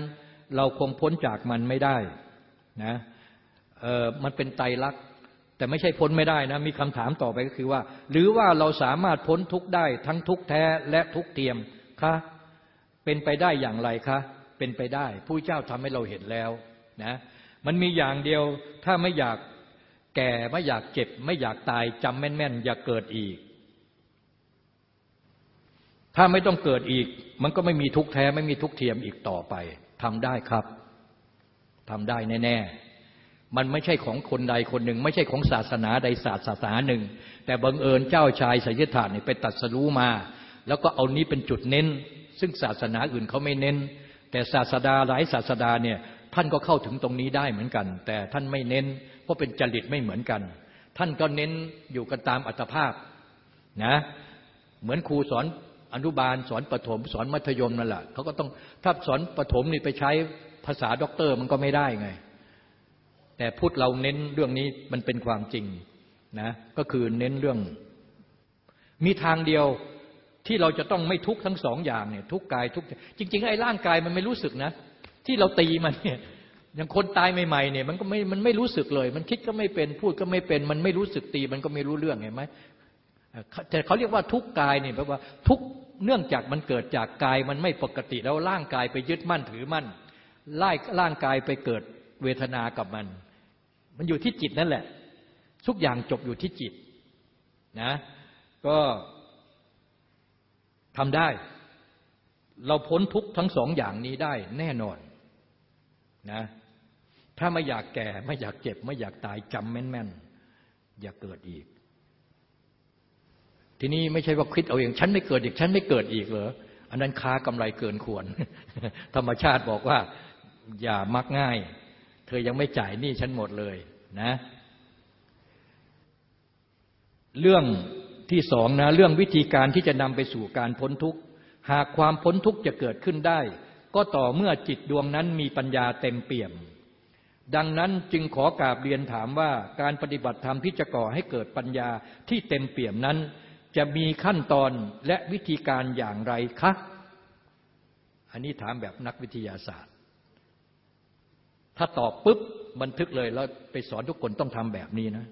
เราคงพ้นจากมันไม่ได้นะเออมันเป็นไตรลักษณ์แต่ไม่ใช่พ้นไม่ได้นะ มีคำถามต่อไปก็คือว่า หรือว่าเราสามารถพ้นทุกได้ทั้งทุกแท้และทุกเทียมคะเป็นไปได้อย่างไรคะ เป็นไปได้ผู้เจ้าทำให้เราเห็นแล้วนะ มันมีอย่างเดียวถ้าไม่อยากแก่ไม่อยากเจ็บ ไม่อยากตายจำแม่นๆ อย่าเกิดอีก ถ้าไม่ต้องเกิดอีก มันก็ไม่มีทุกแท้ไม่มีทุกเทียมอีกต่อไปทำได้ครับทำได้แน่ ๆ มันไม่ใช่ของคนใดคนหนึ่ง ไม่ใช่ของศาสนาใดศาสนาหนึ่ง แต่บังเอิญเจ้าชายสยถาเนี่ยไปตัดสรู้มา แล้วก็เอานี้เป็นจุดเน้น ซึ่งศาสนาอื่นเขาไม่เน้น แต่ศาสดาหลายศาสดาเนี่ย ท่านก็เข้าถึงตรงนี้ได้เหมือนกัน แต่ท่านไม่เน้น เพราะเป็นจริตไม่เหมือนกัน ท่านก็เน้นอยู่กันตามอัตภาพนะเหมือนครูสอนอนุบาลสอนประถม สอนมัธยมนั่นแหละเขาก็ต้องถ้าสอนประถมนี่ไปใช้ภาษาด็อกเตอร์มันก็ไม่ได้ไง แต่พูดเราเน้นเรื่องนี้มันเป็นความจริงนะก็คือเน้นเรื่อง มีทางเดียวที่เราจะต้องไม่ทุกข์ทั้งสองอย่างเนี่ยทุกกายทุกจริง ๆ ไอ้ร่างกายมันไม่รู้สึกนะ ที่เราตีมันเนี่ยอย่างคนตายใหม่ๆเนี่ยมันก็ไม่มันไม่รู้สึกเลย มันคิดก็ไม่เป็นพูดก็ไม่เป็น มันไม่รู้สึกตีมันก็ไม่รู้เรื่องเห็นไหมแต่เขาเรียกว่าทุกกายเนี่ยแปลว่าทุกเนื่องจากมันเกิดจากกายมันไม่ปกติแล้วร่างกายไปยึดมั่นถือมั่นไล่ร่างกายไปเกิดเวทนากับมัน มันอยู่ที่จิตนั่นแหละ ทุกอย่างจบอยู่ที่จิตนะก็ทำได้ เราพ้นทุกทั้งสองอย่างนี้ได้แน่นอน นะถ้าไม่อยากแก่ไม่อยากเจ็บ ไม่อยากตายจำแม่นๆ อย่าเกิดอีก ทีนี้ไม่ใช่ว่าคิดเอาเองฉันไม่เกิดอีก ฉันไม่เกิดอีกเหรออันนั้นค้ากำไรเกินควร ธรรมชาติบอกว่า อย่ามักง่าย เธอยังไม่จ่ายหนี้ฉันหมดเลยนะ เรื่องที่สองนะเรื่องวิธีการที่จะนำไปสู่การพ้นทุกข์ หากความพ้นทุกข์จะเกิดขึ้นได้ ก็ต่อเมื่อจิตดวงนั้นมีปัญญาเต็มเปี่ยม ดังนั้นจึงขอกราบเรียนถามว่าการปฏิบัติธรรมที่จะก่อให้เกิดปัญญาที่เต็มเปี่ยมนั้น จะมีขั้นตอนและวิธีการอย่างไรคะ อันนี้ถามแบบนักวิทยาศาสตร์ ถ้าตอบปุ๊บบันทึกเลยแล้วไปสอนทุกคนต้องทำแบบนี้นะ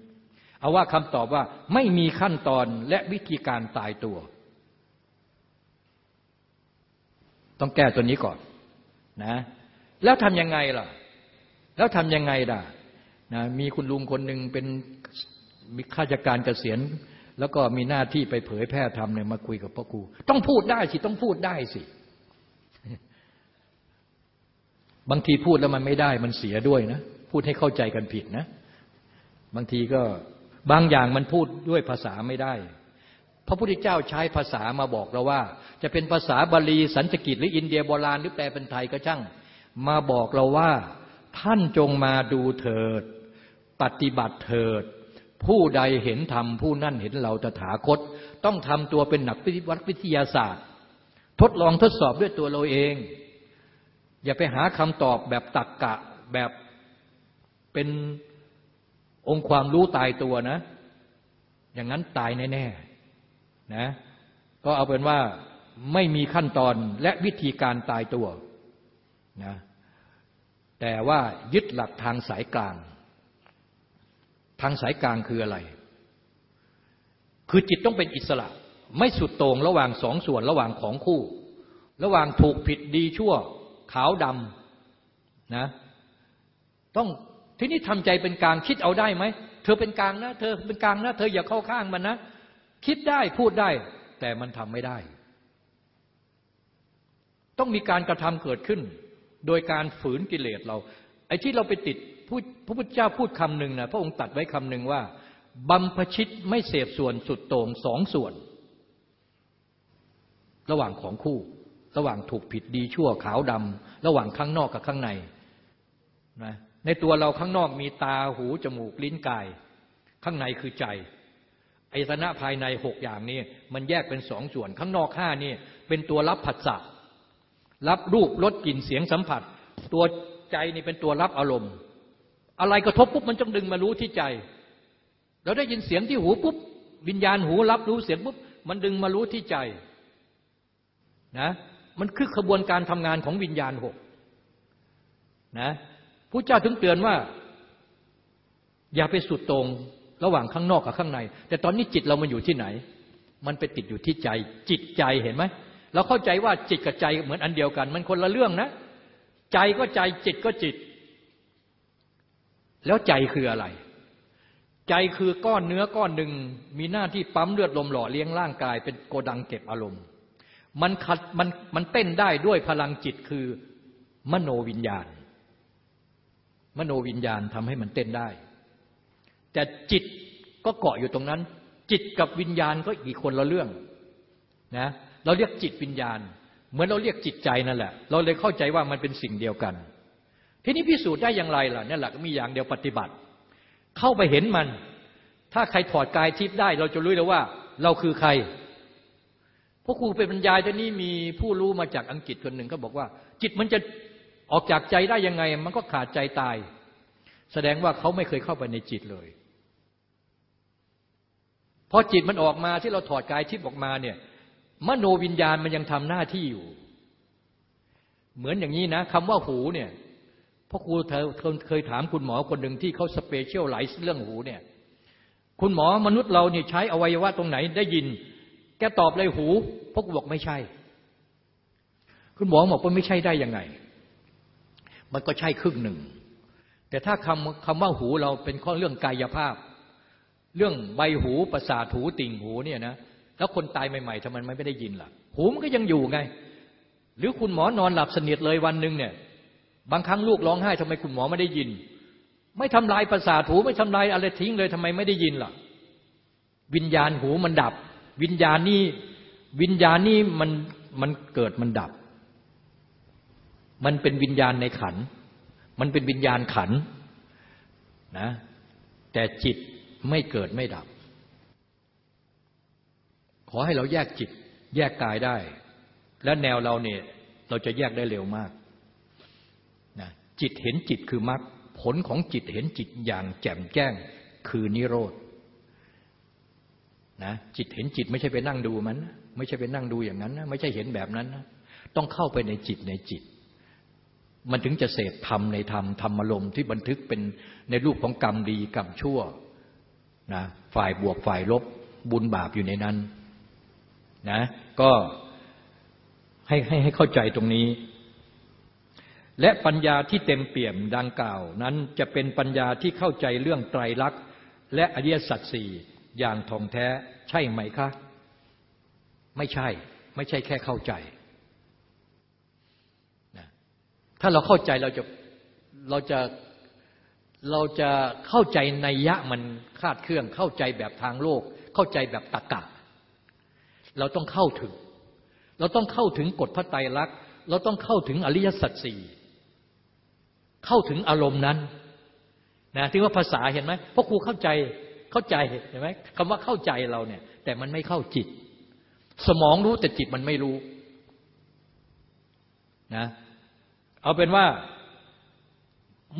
เอาว่าคำตอบว่าไม่มีขั้นตอนและวิธีการตายตัว ต้องแก้ตัวนี้ก่อน นะแล้วทำยังไงล่ะ แล้วทำยังไงล่ะนะมีคุณลุงคนหนึ่งเป็นมีข้าราชการเกษียณ แล้วก็มีหน้าที่ไปเผยแพร่ธรรมเนี่ยมาคุยกับพ่อครูต้องพูดได้สิ ต้องพูดได้สิ บางทีพูดแล้วมันไม่ได้มันเสียด้วยนะ พูดให้เข้าใจกันผิดนะ บางทีก็บางอย่างมันพูดด้วยภาษาไม่ได้ พระพุทธเจ้าใช้ภาษามาบอกเราว่า จะเป็นภาษาบาลีสันสกิตหรืออินเดียโบราณหรือแปลเป็นไทยก็ช่าง มาบอกเราว่า ท่านจงมาดูเถิด ปฏิบัติเถิด ผู้ใดเห็นธรรมผู้นั่นเห็นเราตถาคต ต้องทำตัวเป็นหนักวิทยาศาสตร์ ทดลองทดสอบด้วยตัวเราเอง อย่าไปหาคำตอบแบบตักกะแบบเป็นองค์ความรู้ตายตัวนะ อย่างนั้นตายแน่ ๆ นะก็เอาเป็นว่าไม่มีขั้นตอนและวิธีการตายตัวนะแต่ว่ายึดหลักทางสายกลาง ทางสายกลางคืออะไร คือจิตต้องเป็นอิสระ ไม่สุดโต่งระหว่างสองส่วนระหว่างของคู่ ระหว่างถูกผิดดีชั่ว ขาวดำนะต้องทีนี้ทำใจเป็นกลางคิดเอาได้ไหม เธอเป็นกลางนะ เธอเป็นกลางนะ เธออย่าเข้าข้างมันนะ คิดได้พูดได้ แต่มันทำไม่ได้ ต้องมีการกระทำเกิดขึ้น โดยการฝืนกิเลสเรา ไอ้ที่เราไปติดพระพุทธเจ้าพูดคำหนึ่งนะพระองค์ตัดไว้คำหนึ่งว่าบัมพชิตไม่เสพส่วนสุดโต่งสองส่วน ระหว่างของคู่ ระหว่างถูกผิดดีชั่วขาวดำระหว่างข้างนอกกับข้างในนะในตัวเราข้างนอกมีตาหู จมูก ลิ้นกาย ข้างในคือใจ อายตนะภายในหกอย่างนี้ มันแยกเป็นสองส่วน ข้างนอกห้านี่เป็นตัวรับผัสสะรับรูปรสกลิ่นเสียงสัมผัส ตัวใจนี่เป็นตัวรับอารมณ์ อะไรกระทบปุ๊บมันจงดึงมารู้ที่ใจ เราได้ยินเสียงที่หูปุ๊บวิญญาณหูรับรู้เสียงปุ๊บมันดึงมารู้ที่ใจนะมันคือขบวนการทำงานของวิญญาณหกนะผู้เจ้าถึงเตือนว่า อย่าไปสุดตรง ระหว่างข้างนอกกับข้างใน แต่ตอนนี้จิตเรามันอยู่ที่ไหน มันไปติดอยู่ที่ใจ จิตใจเห็นไหมเราเข้าใจว่าจิตกับใจเหมือนอันเดียวกัน มันคนละเรื่องนะ ใจก็ใจจิตก็จิต แล้วใจคืออะไร ใจคือก้อนเนื้อก้อนหนึ่งมีหน้าที่ปั๊มเลือดลมหล่อเลี้ยงร่างกาย เป็นโกดังเก็บอารมณ์ มันขัดมันมันเต้นได้ด้วยพลังจิตคือมโนวิญญาณ มโนวิญญาณทำให้มันเต้นได้ แต่จิตก็เกาะอยู่ตรงนั้น จิตกับวิญญาณก็อีกคนละเรื่องนะเราเรียกจิตวิญญาณ เหมือนเราเรียกจิตใจนั่นแหละ เราเลยเข้าใจว่ามันเป็นสิ่งเดียวกัน ทีนี้พิสูจน์ได้อย่างไรล่ะนั่นแหละก็มีอย่างเดียวปฏิบัติ เข้าไปเห็นมัน ถ้าใครถอดกายทิพย์ได้ เราจะรู้เลยว่า เราคือใครพ่อครูไปบรรยายตอนนี้มีผู้รู้มาจากอังกฤษคนหนึ่งเขาบอกว่า จิตมันจะออกจากใจได้ยังไง มันก็ขาดใจตาย แสดงว่าเขาไม่เคยเข้าไปในจิตเลยพอจิตมันออกมาที่เราถอดกายทิพย์ออกมาเนี่ย มโนวิญญาณมันยังทำหน้าที่อยู่ เหมือนอย่างนี้นะคำว่าหูเนี่ยพ่อครูเธอเคยถามคุณหมอคนหนึ่งที่เขา specialize เรื่องหูเนี่ย คุณหมอมนุษย์เราเนี่ยใช้อวัยวะตรงไหนได้ยิน แกตอบเลยหูพวกบอกไม่ใช่ คุณหมอบอกว่าไม่ใช่ได้ยังไง มันก็ใช่ครึ่งหนึ่ง แต่ถ้าคำคำว่าหูเราเป็นข้อเรื่องกายภาพ เรื่องใบหูประสาทหูติ่งหูเนี่ยนะแล้วคนตายใหม่ๆทำไมไม่ได้ยินล่ะ หูมันก็ยังอยู่ไง หรือคุณหมอนอนหลับสนิทเลยวันหนึ่งเนี่ย บางครั้งลูกร้องไห้ทำไมคุณหมอไม่ได้ยิน ไม่ทำลายประสาทหูไม่ทำลายอะไรทิ้งเลยทำไมไม่ได้ยินล่ะ วิญญาณหูมันดับ วิญญาณนี่วิญญาณนี่มันมันเกิดมันดับ มันเป็นวิญญาณในขัน มันเป็นวิญญาณขันนะแต่จิตไม่เกิดไม่ดับ ขอให้เราแยกจิตแยกกายได้ และแนวเราเนี่ยเราจะแยกได้เร็วมากนะจิตเห็นจิตคือมรรคผลของจิตเห็นจิตอย่างแจ่มแจ้งคือนิโรธนะจิตเห็นจิตไม่ใช่ไปนั่งดูมัน ไม่ใช่ไปนั่งดูอย่างนั้นนะไม่ใช่เห็นแบบนั้นนะต้องเข้าไปในจิตในจิต มันถึงจะเสพธรรมในธรรมธรรมอารมที่บันทึกเป็นในรูปของกรรมดีกรรมชั่วนะฝ่ายบวกฝ่ายลบบุญบาปอยู่ในนั้นนะก็ให้ให้ให้เข้าใจตรงนี้ และปัญญาที่เต็มเปี่ยมดังกล่าว นั้นจะเป็นปัญญาที่เข้าใจเรื่องไตรลักษณ์และอริยสัจสี่อย่างท่องแท้ใช่ไหมคะ ไม่ใช่ไม่ใช่แค่เข้าใจนะ ถ้าเราเข้าใจเราจะเราจะเราจะเข้าใจในยะมันคาดเครื่องเข้าใจแบบทางโลก เข้าใจแบบตรกะ เราต้องเข้าถึง เราต้องเข้าถึงกฎพระไตรลักษณ์ เราต้องเข้าถึงอริยสัจสี่เข้าถึงอารมณ์นั้นนะที่ว่าภาษาเห็นไหมเพราะครูเข้าใจเข้าใจเห็นไหมคำว่าเข้าใจเราเนี่ย แต่มันไม่เข้าจิต สมองรู้แต่จิตมันไม่รู้นะ เอาเป็นว่า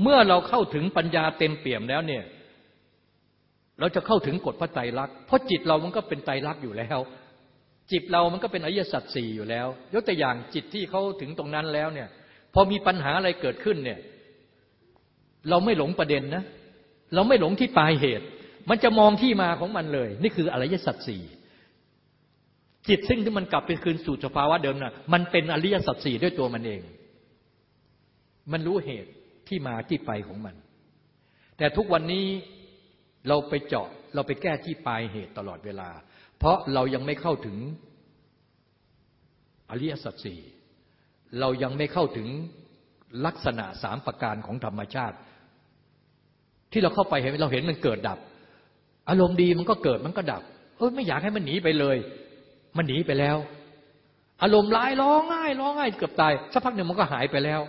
เมื่อเราเข้าถึงปัญญาเต็มเปี่ยมแล้วเนี่ย เราจะเข้าถึงกฎพระไตรลักษณ์เพราะจิตเรามันก็เป็นไตรลักษณ์อยู่แล้ว จิตเรามันก็เป็นอริยสัจสี่อยู่แล้ว ยกตัวอย่างจิตที่เขาถึงตรงนั้นแล้วเนี่ย พอมีปัญหาอะไรเกิดขึ้นเนี่ย เราไม่หลงประเด็นนะ เราไม่หลงที่ปลายเหตุ มันจะมองที่มาของมันเลย นี่คืออริยสัจสี่จิตซึ่งที่มันกลับไปคืนสู่สภาวะเดิมนะ่ะมันเป็นอริยสัจสี่ด้วยตัวมันเอง มันรู้เหตุที่มาที่ไปของมัน แต่ทุกวันนี้เราไปเจาะเราไปแก้ที่ปลายเหตุตลอดเวลา เพราะเรายังไม่เข้าถึงอริยสัจสี่เรายังไม่เข้าถึงลักษณะสามประการของธรรมชาติ ที่เราเข้าไปเห็นเราเห็นมันเกิดดับ อารมณ์ดีมันก็เกิดมันก็ดับเออไม่อยากให้มันหนีไปเลย มันหนีไปแล้ว อารมณ์ร้ายร้องไห้ร้องไห้เกือบตายสักพักหนึ่งมันก็หายไปแล้ว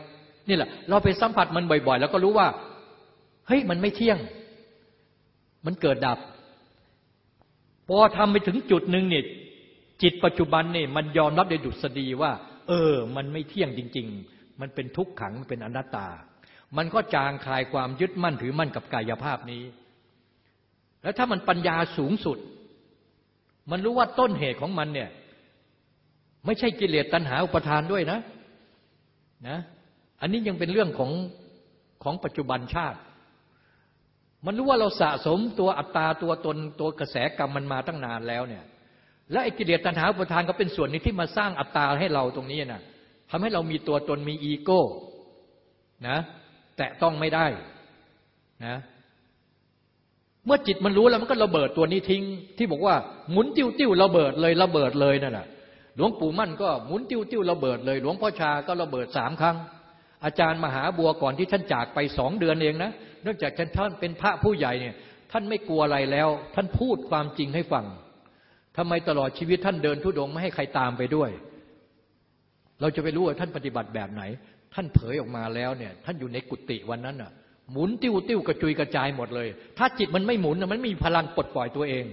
นี่แหละ เราไปสัมผัสมันบ่อย ๆ แล้วก็รู้ว่า เฮ้ยมันไม่เที่ยง มันเกิดดับ พอทำไปถึงจุดหนึ่งเนี่ยจิตปัจจุบันเนี่ยมันยอมรับในดุษฎีว่า เออ มันไม่เที่ยงจริง ๆ มันเป็นทุกขังมันเป็นอนัตตา มันก็จางคลายความยึดมั่นถือมั่นกับกายภาพนี้ แล้วถ้ามันปัญญาสูงสุด มันรู้ว่าต้นเหตุของมันเนี่ย ไม่ใช่กิเลสตัณหาอุปทานด้วยนะ นะ อันนี้ยังเป็นเรื่องของของปัจจุบันชาติ มันรู้ว่าเราสะสมตัวอัตตาตัวตนตัวกระแสกรรมมันมาตั้งนานแล้วเนี่ย และไอ้กิเลสตัณหาอุปทานก็เป็นส่วนนี้ที่มาสร้างอัตตาให้เราตรงนี้นะทำให้เรามีตัวตนมีอีโก้นะแต่ต้องไม่ได้นะเมื่อจิตมันรู้แล้วมันก็ระเบิดตัวนี้ทิ้ง ที่บอกว่าหมุนติ้วติ้วระเบิดเลยระเบิดเลยนั่นแหะหลวงปู่มั่นก็หมุนติ้วติ้วระเบิดเลย หลวงพ่อชาก็ระเบิดสามครั้ง อาจารย์มหาบัวก่อนที่ท่านจากไปสองเดือนเองนะเนื่องจากท่านเป็นพระผู้ใหญ่เนี่ย ท่านไม่กลัวอะไรแล้ว ท่านพูดความจริงให้ฟังทำไมตลอดชีวิตท่านเดินทุดงไม่ให้ใครตามไปด้วย เราจะไปรู้ว่าท่านปฏิบัติแบบไหน ท่านเผยออกมาแล้วเนี่ย ท่านอยู่ในกุฏิวันนั้นน่ะ หมุนติ้วติ้วกระจุยกระจายหมดเลย ถ้าจิตมันไม่หมุนมันไม่มีพลังปลดปล่อยตัวเอง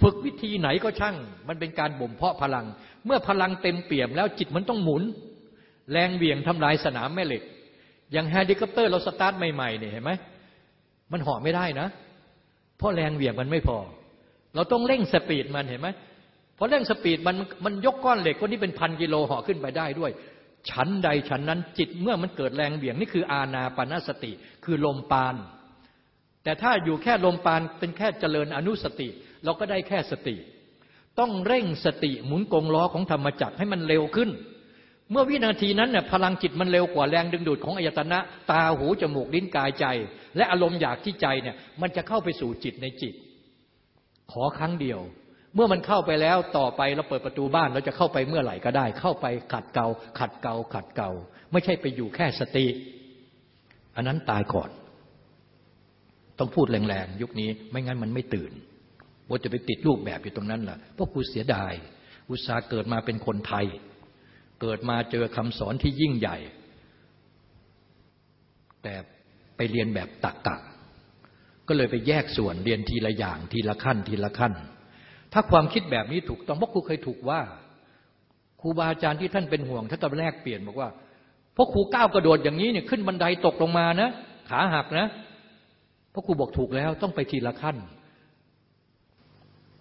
ฝึกวิธีไหนก็ช่าง มันเป็นการบ่มเพาะพลัง เมื่อพลังเต็มเปี่ยมแล้วจิตมันต้องหมุน แรงเบี่ยงทำลายสนามแม่เหล็ก อย่างเฮลิคอปเตอร์เราสตาร์ทใหม่ๆเนี่ยเห็นไหมมันหาะไม่ได้นะ เพราะแรงเบี่ยงมันไม่พอ เราต้องเร่ง speed มันเห็นไหมพอเร่ง speed มันมันยกก้อนเหล็กคนที่เป็นพันกิโลหาะขึ้นไปได้ด้วยฉันใดฉันนั้นจิตเมื่อมันเกิดแรงเบี่ยงนี่คืออาณาปณสติ คือลมปาน แต่ถ้าอยู่แค่ลมปานเป็นแค่เจริญอนุสติ เราก็ได้แค่สติ ต้องเร่งสติหมุนกงล้อของธรรมจักรให้มันเร็วขึ้น เมื่อวินาทีนั้นเนี่ยพลังจิตมันเร็วกว่าแรงดึงดูดของอายตนะ ตาหูจมูกลิ้นกายใจ และอารมณ์อยากที่ใจเนี่ยมันจะเข้าไปสู่จิตในจิต ขอครั้งเดียว เมื่อมันเข้าไปแล้วต่อไปเราเปิดประตูบ้านเราจะเข้าไปเมื่อไหร่ก็ได้ เข้าไปขัดเกาขัดเกาขัดเกาไม่ใช่ไปอยู่แค่สติ อันนั้นตายก่อน ต้องพูดแรงๆยุคนี้ไม่งั้นมันไม่ตื่นว่าจะไปติดรูปแบบอยู่ตรงนั้นล่ะเพราะกูเสียดาย อุตสาห์เกิดมาเป็นคนไทย เกิดมาเจอคำสอนที่ยิ่งใหญ่ แต่ไปเรียนแบบตักกะก็เลยไปแยกส่วนเรียนทีละอย่างทีละขั้นทีละขั้น ถ้าความคิดแบบนี้ถูกต้องเพราะครูเคยถูกว่าครูบาอาจารย์ที่ท่านเป็นห่วงท่านตอนแรกเปลี่ยนบอกว่าพราะครูก้าวกระโดดอย่างนี้เนี่ยขึ้นบันไดตกลงมานะ ขาหักนะพราะครูบอกถูกแล้วต้องไปทีละขั้น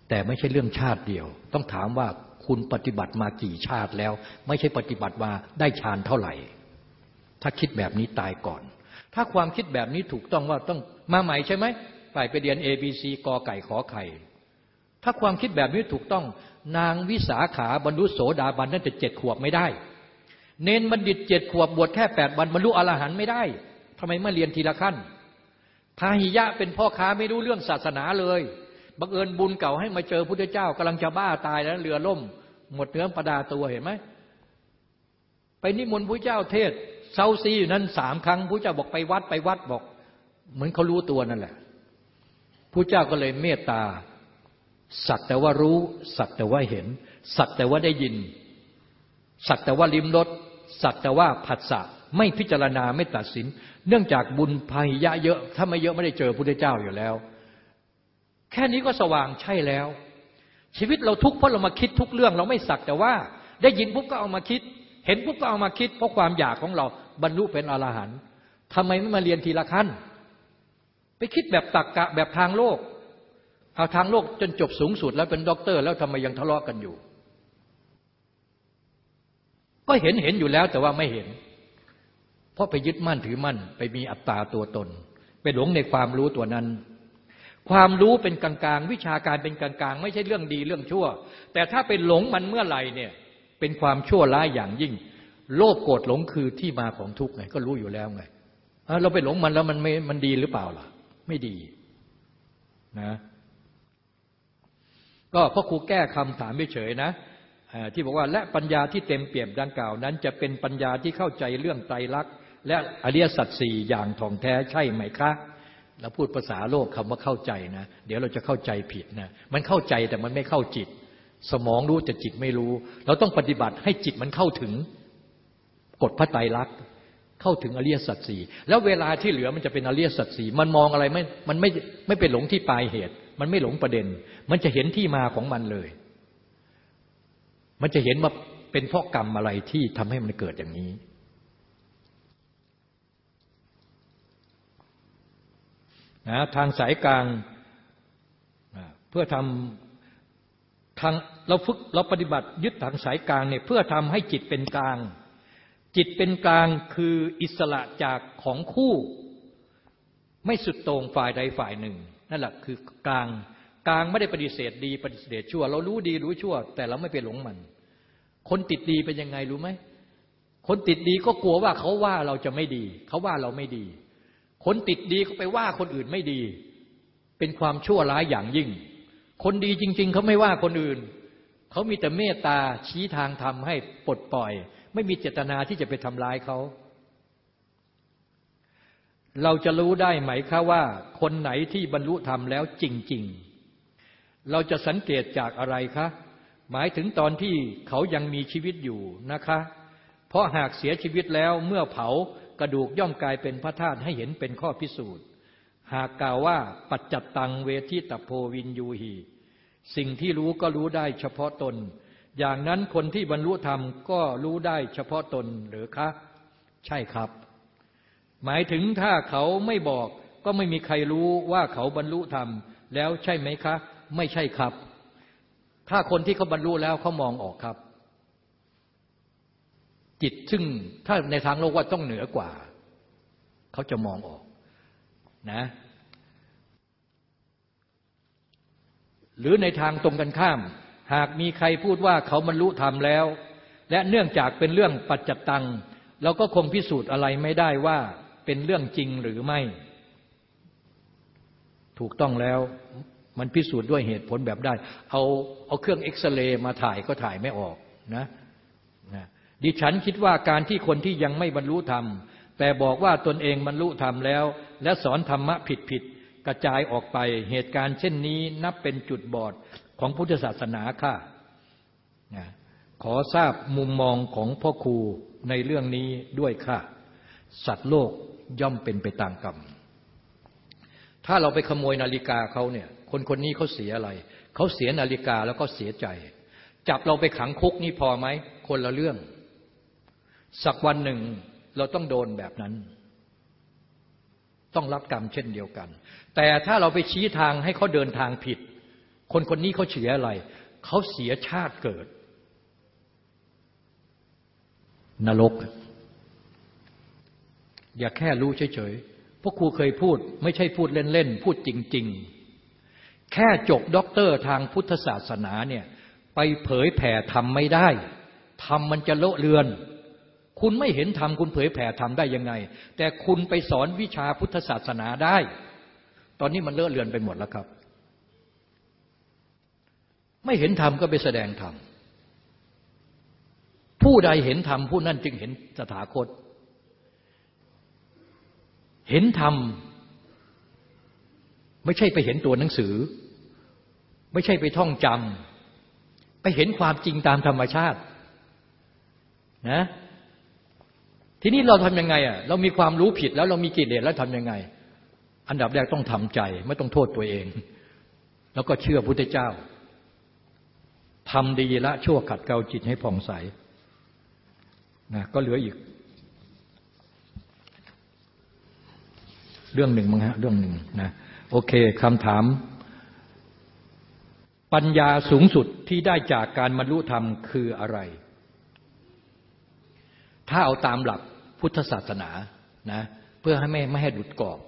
แต่ไม่ใช่เรื่องชาติเดียว ต้องถามว่า คุณปฏิบัติมากี่ชาติแล้ว ไม่ใช่ปฏิบัติมาได้ฌานเท่าไหร่ ถ้าคิดแบบนี้ตายก่อน ถ้าความคิดแบบนี้ถูกต้องว่าต้องมาใหม่ใช่ไหมไปไปเรียน A B C กอไก่ขอไข่ถ้าความคิดแบบนี้ถูกต้อง นางวิสาขาบรรลุโสดาบันนั่นจะเจ็ดขวบไม่ได้ เน้นบัณฑิตเจ็ดขวบบวชแค่แปดวันบรรลุอรหันต์ไม่ได้ทำไมไม่เรียนทีละขั้นพาหิยะเป็นพ่อค้าไม่รู้เรื่องศาสนาเลยบังเอิญบุญเก่าให้มาเจอพุทธเจ้ากำลังจะบ้าตายแล้วเรือล่ม หมดเนื้อประดาตัวเห็นไหมไปนิมนต์พระเจ้าเทศเซาซีอยู่นั้นสามครั้งพระเจ้าบอกไปวัดไปวัดบอก เหมือนเขารู้ตัวนั่นแหละพระเจ้าก็เลยเมตตา สักแต่ว่ารู้ สักแต่ว่าเห็น สักแต่ว่าได้ยิน สักแต่ว่าลิมรสสักแต่ว่าผัสสะไม่พิจารณาไม่ตัดสิน เนื่องจากบุญภัยยะเยอะ ถ้าไม่เยอะไม่ได้เจอพระเจ้าอยู่แล้ว แค่นี้ก็สว่างใช่แล้ว ชีวิตเราทุกข์เพราะเรามาคิดทุกเรื่องเราไม่สักแต่ว่า ได้ยินปุ๊บก็เอามาคิด เห็นปุ๊บก็เอามาคิด เพราะความอยากของเราบรรลุเป็นอรหันต์ทำไมไม่มาเรียนทีละขั้น ไปคิดแบบตรรกะแบบทางโลก เอาทางโลกจนจบสูงสุดแล้วเป็นด็อกเตอร์ แล้วทำไมยังทะเลาะกันอยู่ ก็เห็นเห็นอยู่แล้วแต่ว่าไม่เห็น เพราะไปยึดมั่นถือมั่น ไปมีอัตตาตัวตน ไปหลงในความรู้ตัวนั้น ความรู้เป็นกลางๆ วิชาการเป็นกลางๆ ไม่ใช่เรื่องดีเรื่องชั่ว แต่ถ้าไปหลงมันเมื่อไหร่เนี่ยเป็นความชั่วร้ายอย่างยิ่ง โลภโกรธหลงคือที่มาของทุกข์ไงก็รู้อยู่แล้วไงเราไปหลงมันแล้วมันไม่มันดีหรือเปล่าล่ะ ไม่ดีนะก็พ่อครูแก้คำถามเฉยๆนะที่บอกว่าและปัญญาที่เต็มเปี่ยมดังกล่าวนั้น จะเป็นปัญญาที่เข้าใจเรื่องไตรลักษณ์และอริยสัจสี่อย่างท่องแท้ใช่ไหมคะ เราพูดภาษาโลกคำว่าเข้าใจนะ เดี๋ยวเราจะเข้าใจผิดนะ มันเข้าใจแต่มันไม่เข้าจิต สมองรู้แต่จิตไม่รู้ เราต้องปฏิบัติให้จิตมันเข้าถึงกฎพระไตรลักษณ์เข้าถึงอริยสัจสี่แล้วเวลาที่เหลือมันจะเป็นอริยสัจสี่มันมองอะไรไม่มันไม่ไม่ไปหลงที่ปลายเหตุ มันไม่หลงประเด็น มันจะเห็นที่มาของมันเลย มันจะเห็นว่าเป็นเพราะกรรมอะไรที่ทำให้มันเกิดอย่างนี้ นะทางสายกลางเพื่อทำทางเราฝึกเราปฏิบัติยึดทางสายกลางเนี่ยเพื่อทำให้จิตเป็นกลาง จิตเป็นกลางคืออิสระจากของคู่ ไม่สุดโต่งฝ่ายใดฝ่ายหนึ่ง นั่นแหละคือกลางกลางไม่ได้ปฏิเสธดีปฏิเสธชั่ว เรารู้ดีรู้ชั่ว แต่เราไม่ไปหลงมัน คนติดดีเป็นยังไงรู้ไหมคนติดดีก็กลัวว่าเขาว่าเราจะไม่ดี เขาว่าเราไม่ดี คนติดดีก็ไปว่าคนอื่นไม่ดี เป็นความชั่วร้ายอย่างยิ่ง คนดีจริง ๆ เขาไม่ว่าคนอื่น เขามีแต่เมตตาชี้ทางทำให้ปลดปล่อย ไม่มีเจตนาที่จะไปทำร้ายเขาเราจะรู้ได้ไหมคะว่าคนไหนที่บรรลุธรรมแล้วจริง ๆ เราจะสังเกตจากอะไรคะ หมายถึงตอนที่เขายังมีชีวิตอยู่นะคะ เพราะหากเสียชีวิตแล้วเมื่อเผา กระดูกย่อมกลายเป็นพระธาตุให้เห็นเป็นข้อพิสูจน์ หากกล่าวว่าปัจจัตตังเวทิตโพวินยูหีสิ่งที่รู้ก็รู้ได้เฉพาะตน อย่างนั้นคนที่บรรลุธรรมก็รู้ได้เฉพาะตนหรือคะ ใช่ครับ หมายถึงถ้าเขาไม่บอกก็ไม่มีใครรู้ว่าเขาบรรลุธรรม แล้วใช่ไหมคะ ไม่ใช่ครับ ถ้าคนที่เขาบรรลุแล้วเขามองออกครับ จิตซึ่งถ้าในทางโลกว่าต้องเหนือกว่า เขาจะมองออกนะ หรือในทางตรงกันข้าม หากมีใครพูดว่าเขาบรรลุธรรมแล้ว และเนื่องจากเป็นเรื่องปัจจตังเราก็คงพิสูจน์อะไรไม่ได้ว่าเป็นเรื่องจริงหรือไม่ ถูกต้องแล้วมันพิสูจน์ด้วยเหตุผลแบบได้ เอาเอาเครื่องเอ็กซเรย์มาถ่ายก็ถ่ายไม่ออกนะนะ ดิฉันคิดว่าการที่คนที่ยังไม่บรรลุธรรม แต่บอกว่าตนเองบรรลุธรรมแล้ว และสอนธรรมะผิดผิดกระจายออกไปเหตุการณ์เช่นนี้นับเป็นจุดบอดของพุทธศาสนาค่ะ ขอทราบมุมมองของพ่อครูในเรื่องนี้ด้วยค่ะ สัตว์โลกย่อมเป็นไปตามกรรม ถ้าเราไปขโมยนาฬิกาเขาเนี่ย คนคนนี้เขาเสียอะไร เขาเสียนาฬิกาแล้วก็เสียใจ จับเราไปขังคุกนี่พอไหม คนละเรื่อง สักวันหนึ่งเราต้องโดนแบบนั้น ต้องรับกรรมเช่นเดียวกัน แต่ถ้าเราไปชี้ทางให้เขาเดินทางผิด คนคนนี้เขาเสียอะไร เขาเสียชาติเกิด นรก อย่าแค่รู้เฉยๆพวกครูเคยพูด ไม่ใช่พูดเล่นๆ พูดจริง ๆ แค่จบด็อกเตอร์ทางพุทธศาสนาเนี่ย ไปเผยแผ่ทำไม่ได้ทำมันจะเลอะเลือน คุณไม่เห็นธรรมคุณเผยแผ่ทำได้ยังไง แต่คุณไปสอนวิชาพุทธศาสนาได้ ตอนนี้มันเลอะเลือนไปหมดแล้วครับ ไม่เห็นธรรมก็ไปแสดงธรรมผู้ใดเห็นธรรมผู้นั้นจึงเห็นสถาคต เห็นธรรมไม่ใช่ไปเห็นตัวหนังสือ ไม่ใช่ไปท่องจำไปเห็นความจริงตามธรรมชาตินะ ทีนี้เราทำยังไงอะเรามีความรู้ผิดแล้วเรามีกิเลสแล้วทำยังไง อันดับแรกต้องทำใจ ไม่ต้องโทษตัวเอง แล้วก็เชื่อพุทธเจ้าทำดีละชั่วขัดเกลาจิตให้ผ่องใสนะก็เหลืออีก เรื่องหนึ่งมั้งฮะเรื่องหนึ่งนะโอเคคำถาม ปัญญาสูงสุดที่ได้จากการบรรลุธรรมคืออะไร ถ้าเอาตามหลัก พุทธศาสนานะเพื่อให้ไม่ไม่ให้หลุดกรอบ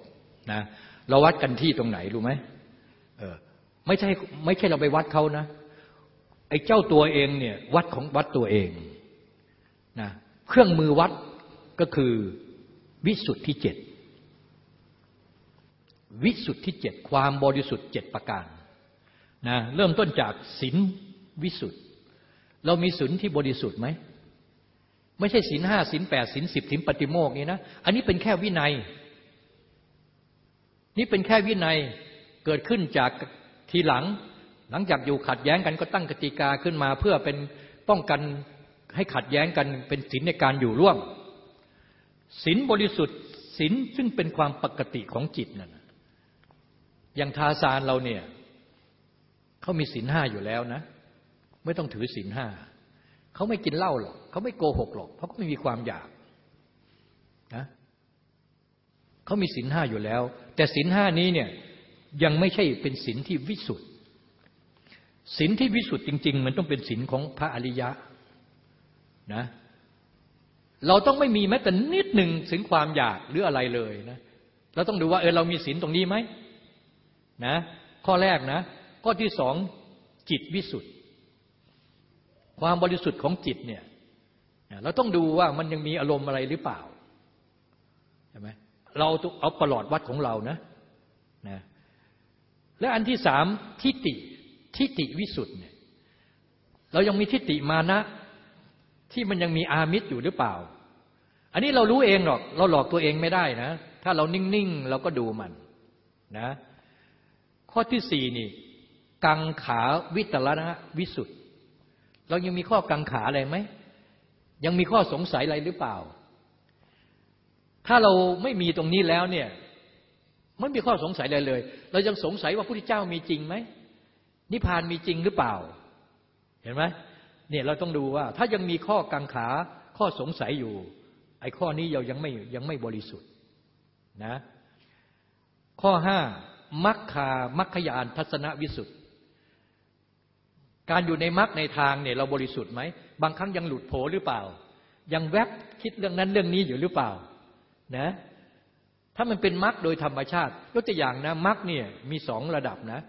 นะเราวัดกันที่ตรงไหนรู้ไหมเออไม่ใช่ไม่ใช่เราไปวัดเขานะไอ้เจ้าตัวเองเนี่ยวัดของวัดตัวเองนะเครื่องมือวัดก็คือวิสุทธิเจ็ดวิสุทธิเจ็ดความบริสุทธิ์เจ็ดประการนะเริ่มต้นจากศีลวิสุทธิ์เรามีศีลที่บริสุทธิ์ไหม ไม่ใช่ศีลห้าศีลแปดศีลสิบศีลปฏิโมกนี่นะ อันนี้เป็นแค่วินัย นี่เป็นแค่วินัยเกิดขึ้นจากทีหลัง หลังจากอยู่ขัดแย้งกันก็ตั้งกติกาขึ้นมา เพื่อเป็นป้องกันให้ขัดแย้งกันเป็นศีลในการอยู่ร่วมศีลบริสุทธิ์ศีลซึ่งเป็นความปกติของจิตนั่นอย่างทาซานเราเนี่ยเขามีศีลห้าอยู่แล้วนะ ไม่ต้องถือศีลห้าเขาไม่กินเหล้าหรอก เขาไม่โกหกหรอกเพราะเขาไม่มีความอยากนะเขามีศีลห้าอยู่แล้ว แต่ศีลห้านี้เนี่ยยังไม่ใช่เป็นศีลที่วิสุทธิ์ศีลที่วิสุทธิ์จริง ๆ มันต้องเป็นศีลของพระอริยะนะเราต้องไม่มีแม้แต่นิดหนึ่งถึงความอยากหรืออะไรเลยนะเราต้องดูว่าเออเรามีศีลตรงนี้ไหมนะข้อแรกนะ ข้อที่สองจิตวิสุทธิ์ความบริสุทธิ์ของจิตเนี่ย เราต้องดูว่ามันยังมีอารมณ์อะไรหรือเปล่าใช่ไหมเราเอาประหลอดวัดของเรานะนะและอันที่สามทิฏฐิทิฏฐิวิสุทธ์เนี่ยเรายังมีทิฏฐิมานะ ที่มันยังมีอามิตรอยู่หรือเปล่า อันนี้เรารู้เองหรอก เราหลอกตัวเองไม่ได้นะ ถ้าเรานิ่งๆเราก็ดูมันนะข้อที่สี่นี่ กังขาวิตรนะวิสุทธ์เรายังมีข้อกังขาอะไรไหม ยังมีข้อสงสัยอะไรหรือเปล่า ถ้าเราไม่มีตรงนี้แล้วเนี่ยไม่มีข้อสงสัยอะไรเลย เรายังสงสัยว่าพระพุทธเจ้ามีจริงไหมนิพพานมีจริงหรือเปล่า เห็นไหมเนี่ยเราต้องดูว่า ถ้ายังมีข้อกังขาข้อสงสัยอยู่ ไอ้ข้อนี้เรายังไม่ยังไม่บริสุทธิ์นะข้อห้ามัคคามัคคยานทัศนวิสุทธิ์ การอยู่ในมรรคในทางเนี่ยเราบริสุทธิ์ไหม บางครั้งยังหลุดโผหรือเปล่า ยังแวบคิดเรื่องนั้นเรื่องนี้อยู่หรือเปล่านะถ้ามันเป็นมรรคโดยธรรมชาติยกตัวอย่างนะมรรคเนี่ยมีสองระดับนะ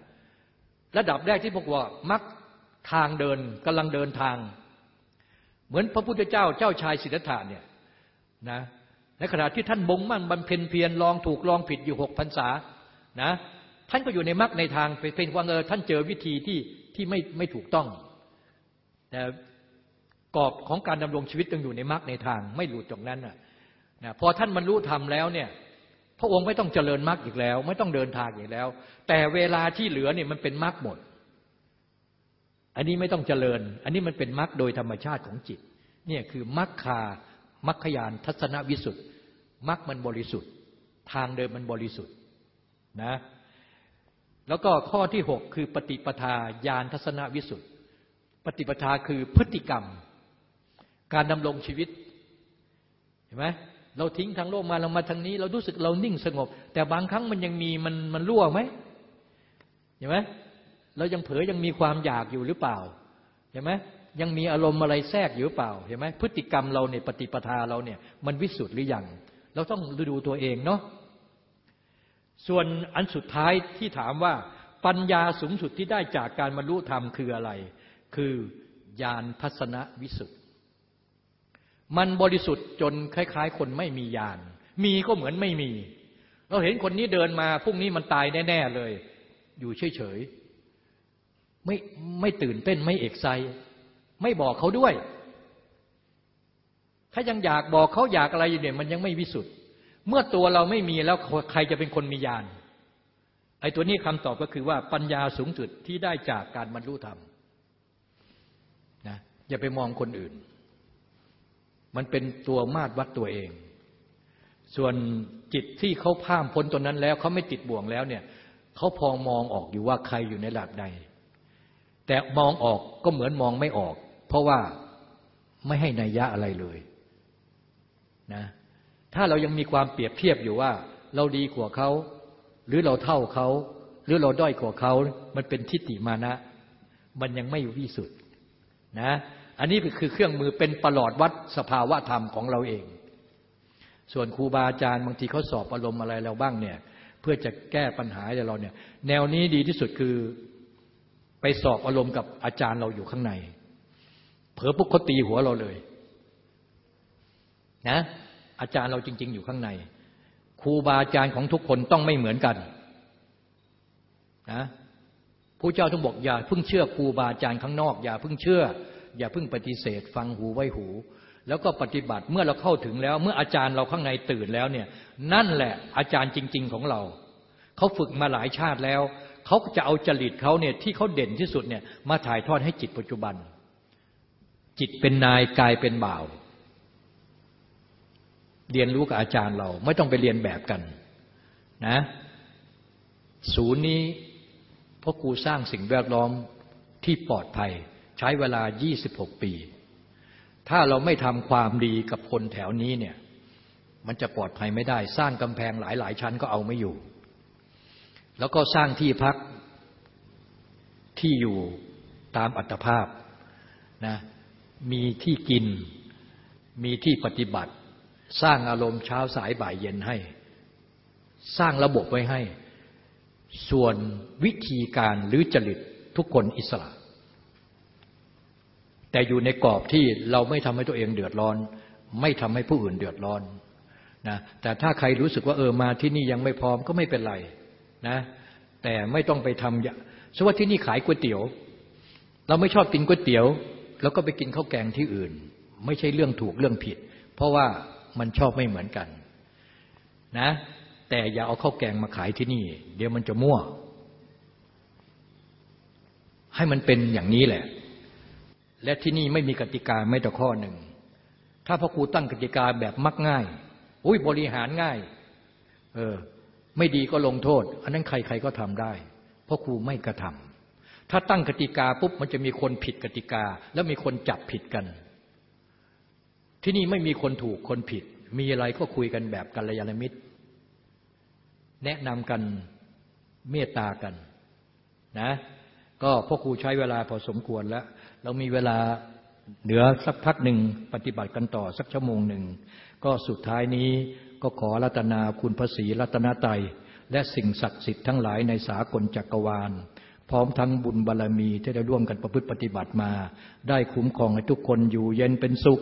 ระดับแรกที่บอกว่ามรรคทางเดินกำลังเดินทาง เหมือนพระพุทธเจ้าเจ้าชายสิทธัตถะเนี่ยนะในขณะที่ท่านบงมั่นบำเพ็ญเพียรลองถูกลองผิดอยู่หกพรรษานะท่านก็อยู่ในมรรคในทางเป็นว่าเออท่านเจอวิธีที่ ที่ไม่ไม่ถูกต้อง แต่กรอบของการดำรงชีวิตต้องอยู่ในมรรคในทาง ไม่หลุดจากนั้นนะพอท่านบรรลุธรรมแล้วเนี่ย พระองค์ไม่ต้องเจริญมรรคอีกแล้ว ไม่ต้องเดินทางอีกแล้ว แต่เวลาที่เหลือเนี่ยมันเป็นมรรคหมด อันนี้ไม่ต้องเจริญ อันนี้มันเป็นมรรคโดยธรรมชาติของจิต เนี่ยคือมรรคามรรคยานทัศนวิสุทธิ์มรรคมันบริสุทธิ์ ทางเดินมันบริสุทธิ์นะ แล้วก็ข้อที่หกคือปฏิปทาญาณทัศนวิสุทธิ์ปฏิปทาคือพฤติกรรม การดำรงชีวิตเห็นไหมเราทิ้งทางโลกมาเรามาทางนี้ เรารู้สึกเรานิ่งสงบ แต่บางครั้งมันยังมีมันมันรั่วไหมเห็นไหมเรายังเผลอยังมีความอยากอยู่หรือเปล่าเห็นไหมยังมีอารมณ์อะไรแทรกอยู่หรือเปล่าเห็นไหมพฤติกรรมเราเนี่ยปฏิปทาเราเนี่ยมันวิสุทธ์หรือยังเราต้องดูตัวเองเนาะ ส่วนอันสุดท้ายที่ถามว่าปัญญาสูงสุดที่ได้จากการบรรลุธรรมคืออะไร คือญาณทัศนวิสุทธิ์มันบริสุทธิ์จนคล้ายๆ คนไม่มีญาณมีก็เหมือนไม่มี เราเห็นคนนี้เดินมาพรุ่งนี้มันตายแน่ๆเลย อยู่เฉยๆไม่ไม่ตื่นเต้นไม่เอกใจไม่บอกเขาด้วย ถ้ายังอยากบอกเขาอยากอะไรอยู่เนี่ย มันยังไม่วิสุทธิ์ เมื่อตัวเราไม่มีแล้วใครจะเป็นคนมีญาณไอ้ตัวนี้คำตอบก็คือว่าปัญญาสูงสุดที่ได้จากการบรรลุธรรมนะอย่าไปมองคนอื่น มันเป็นตัวมาตรวัดตัวเอง ส่วนจิตที่เขาพ้ามพ้นตัวนั้นแล้วเขาไม่ติดบ่วงแล้วเนี่ยเขาพอมองออกอยู่ว่าใครอยู่ในระดับใด แต่มองออกก็เหมือนมองไม่ออก เพราะว่าไม่ให้นัยยะอะไรเลยนะ ถ้าเรายังมีความเปรียบเทียบอยู่ว่า เราดีกว่าเขา หรือเราเท่าเขา หรือเราด้อยกว่าเขา มันเป็นทิฏฐิมานะ มันยังไม่วิสุทธ์นะ อันนี้คือเครื่องมือเป็นประหลอดวัดสภาวะธรรมของเราเอง ส่วนครูบาอาจารย์บางทีเขาสอบอารมณ์อะไรเราบ้างเนี่ย เพื่อจะแก้ปัญหาให้เราเนี่ย แนวนี้ดีที่สุดคือไปสอบอารมณ์กับอาจารย์เราอยู่ข้างใน เผลอปุ๊บเขาตีหัวเราเลย นะ อาจารย์เราจริง ๆ อยู่ข้างใน ครูบาอาจารย์ของทุกคนต้องไม่เหมือนกันนะผู้เจ้าต้องบอกอย่าเพิ่งเชื่อครูบาอาจารย์ข้างนอก อย่าเพิ่งเชื่อ อย่าเพิ่งปฏิเสธ ฟังหูไว้หู แล้วก็ปฏิบัติเมื่อเราเข้าถึงแล้ว เมื่ออาจารย์เราข้างในตื่นแล้วเนี่ยนั่นแหละอาจารย์จริง ๆ ของเราเขาฝึกมาหลายชาติแล้วเขาจะเอาจริตเขาเนี่ยที่เขาเด่นที่สุดเนี่ยมาถ่ายทอดให้จิตปัจจุบัน จิตเป็นนายกายเป็นบ่าว เรียนรู้กับอาจารย์เรา ไม่ต้องไปเรียนแบบกันนะศูนย์นี้พ่อครูสร้างสิ่งแวดล้อมที่ปลอดภัย ใช้เวลา 26 ปี ถ้าเราไม่ทำความดีกับคนแถวนี้เนี่ยมันจะปลอดภัยไม่ได้ สร้างกำแพงหลายหลายชั้นก็เอาไม่อยู่ แล้วก็สร้างที่พักที่อยู่ตามอัตภาพนะมีที่กินมีที่ปฏิบัติ สร้างอารมณ์เช้าสายบ่ายเย็นให้ สร้างระบบไว้ให้ ส่วนวิธีการหรือจริตทุกคนอิสระ แต่อยู่ในกรอบที่เราไม่ทำให้ตัวเองเดือดร้อน ไม่ทำให้ผู้อื่นเดือดร้อนนะแต่ถ้าใครรู้สึกว่าเออมาที่นี่ยังไม่พร้อมก็ไม่เป็นไรนะแต่ไม่ต้องไปทำสมมติว่าที่นี่ขายก๋วยเตี๋ยว เราไม่ชอบกินก๋วยเตี๋ยว แล้วก็ไปกินข้าวแกงที่อื่น ไม่ใช่เรื่องถูกเรื่องผิด เพราะว่า มันชอบไม่เหมือนกันนะ แต่อย่าเอาข้าวแกงมาขายที่นี่ เดี๋ยวมันจะมั่ว ให้มันเป็นอย่างนี้แหละ และที่นี่ไม่มีกติกาไม่แต่ข้อหนึ่ง ถ้าพ่อครูตั้งกติกาแบบมักง่าย อุ้ยบริหารง่าย เออ ไม่ดีก็ลงโทษ อันนั้นใครๆก็ทำได้พ่อครูไม่กระทำถ้าตั้งกติกาปุ๊บมันจะมีคนผิดกติกา แล้วมีคนจับผิดกัน ที่นี่ไม่มีคนถูกคนผิด มีอะไรก็คุยกันแบบกัลยาณมิตร แนะนำกันเมตตากันนะก็พ่อครูใช้เวลาพอสมควรแล้ว เรามีเวลาเหลือสักพักหนึ่งปฏิบัติกันต่อสักชั่วโมงหนึ่ง ก็สุดท้ายนี้ก็ขอรัตนาคุณพระศรีรัตนตรัยและสิ่งศักดิ์สิทธิ์ทั้งหลายในสากลจักรวาล พร้อมทั้งบุญบารรมีที่ได้ร่วมกันประพฤติปฏิบัติมา ได้คุ้มครองให้ทุกคนอยู่เย็นเป็นสุข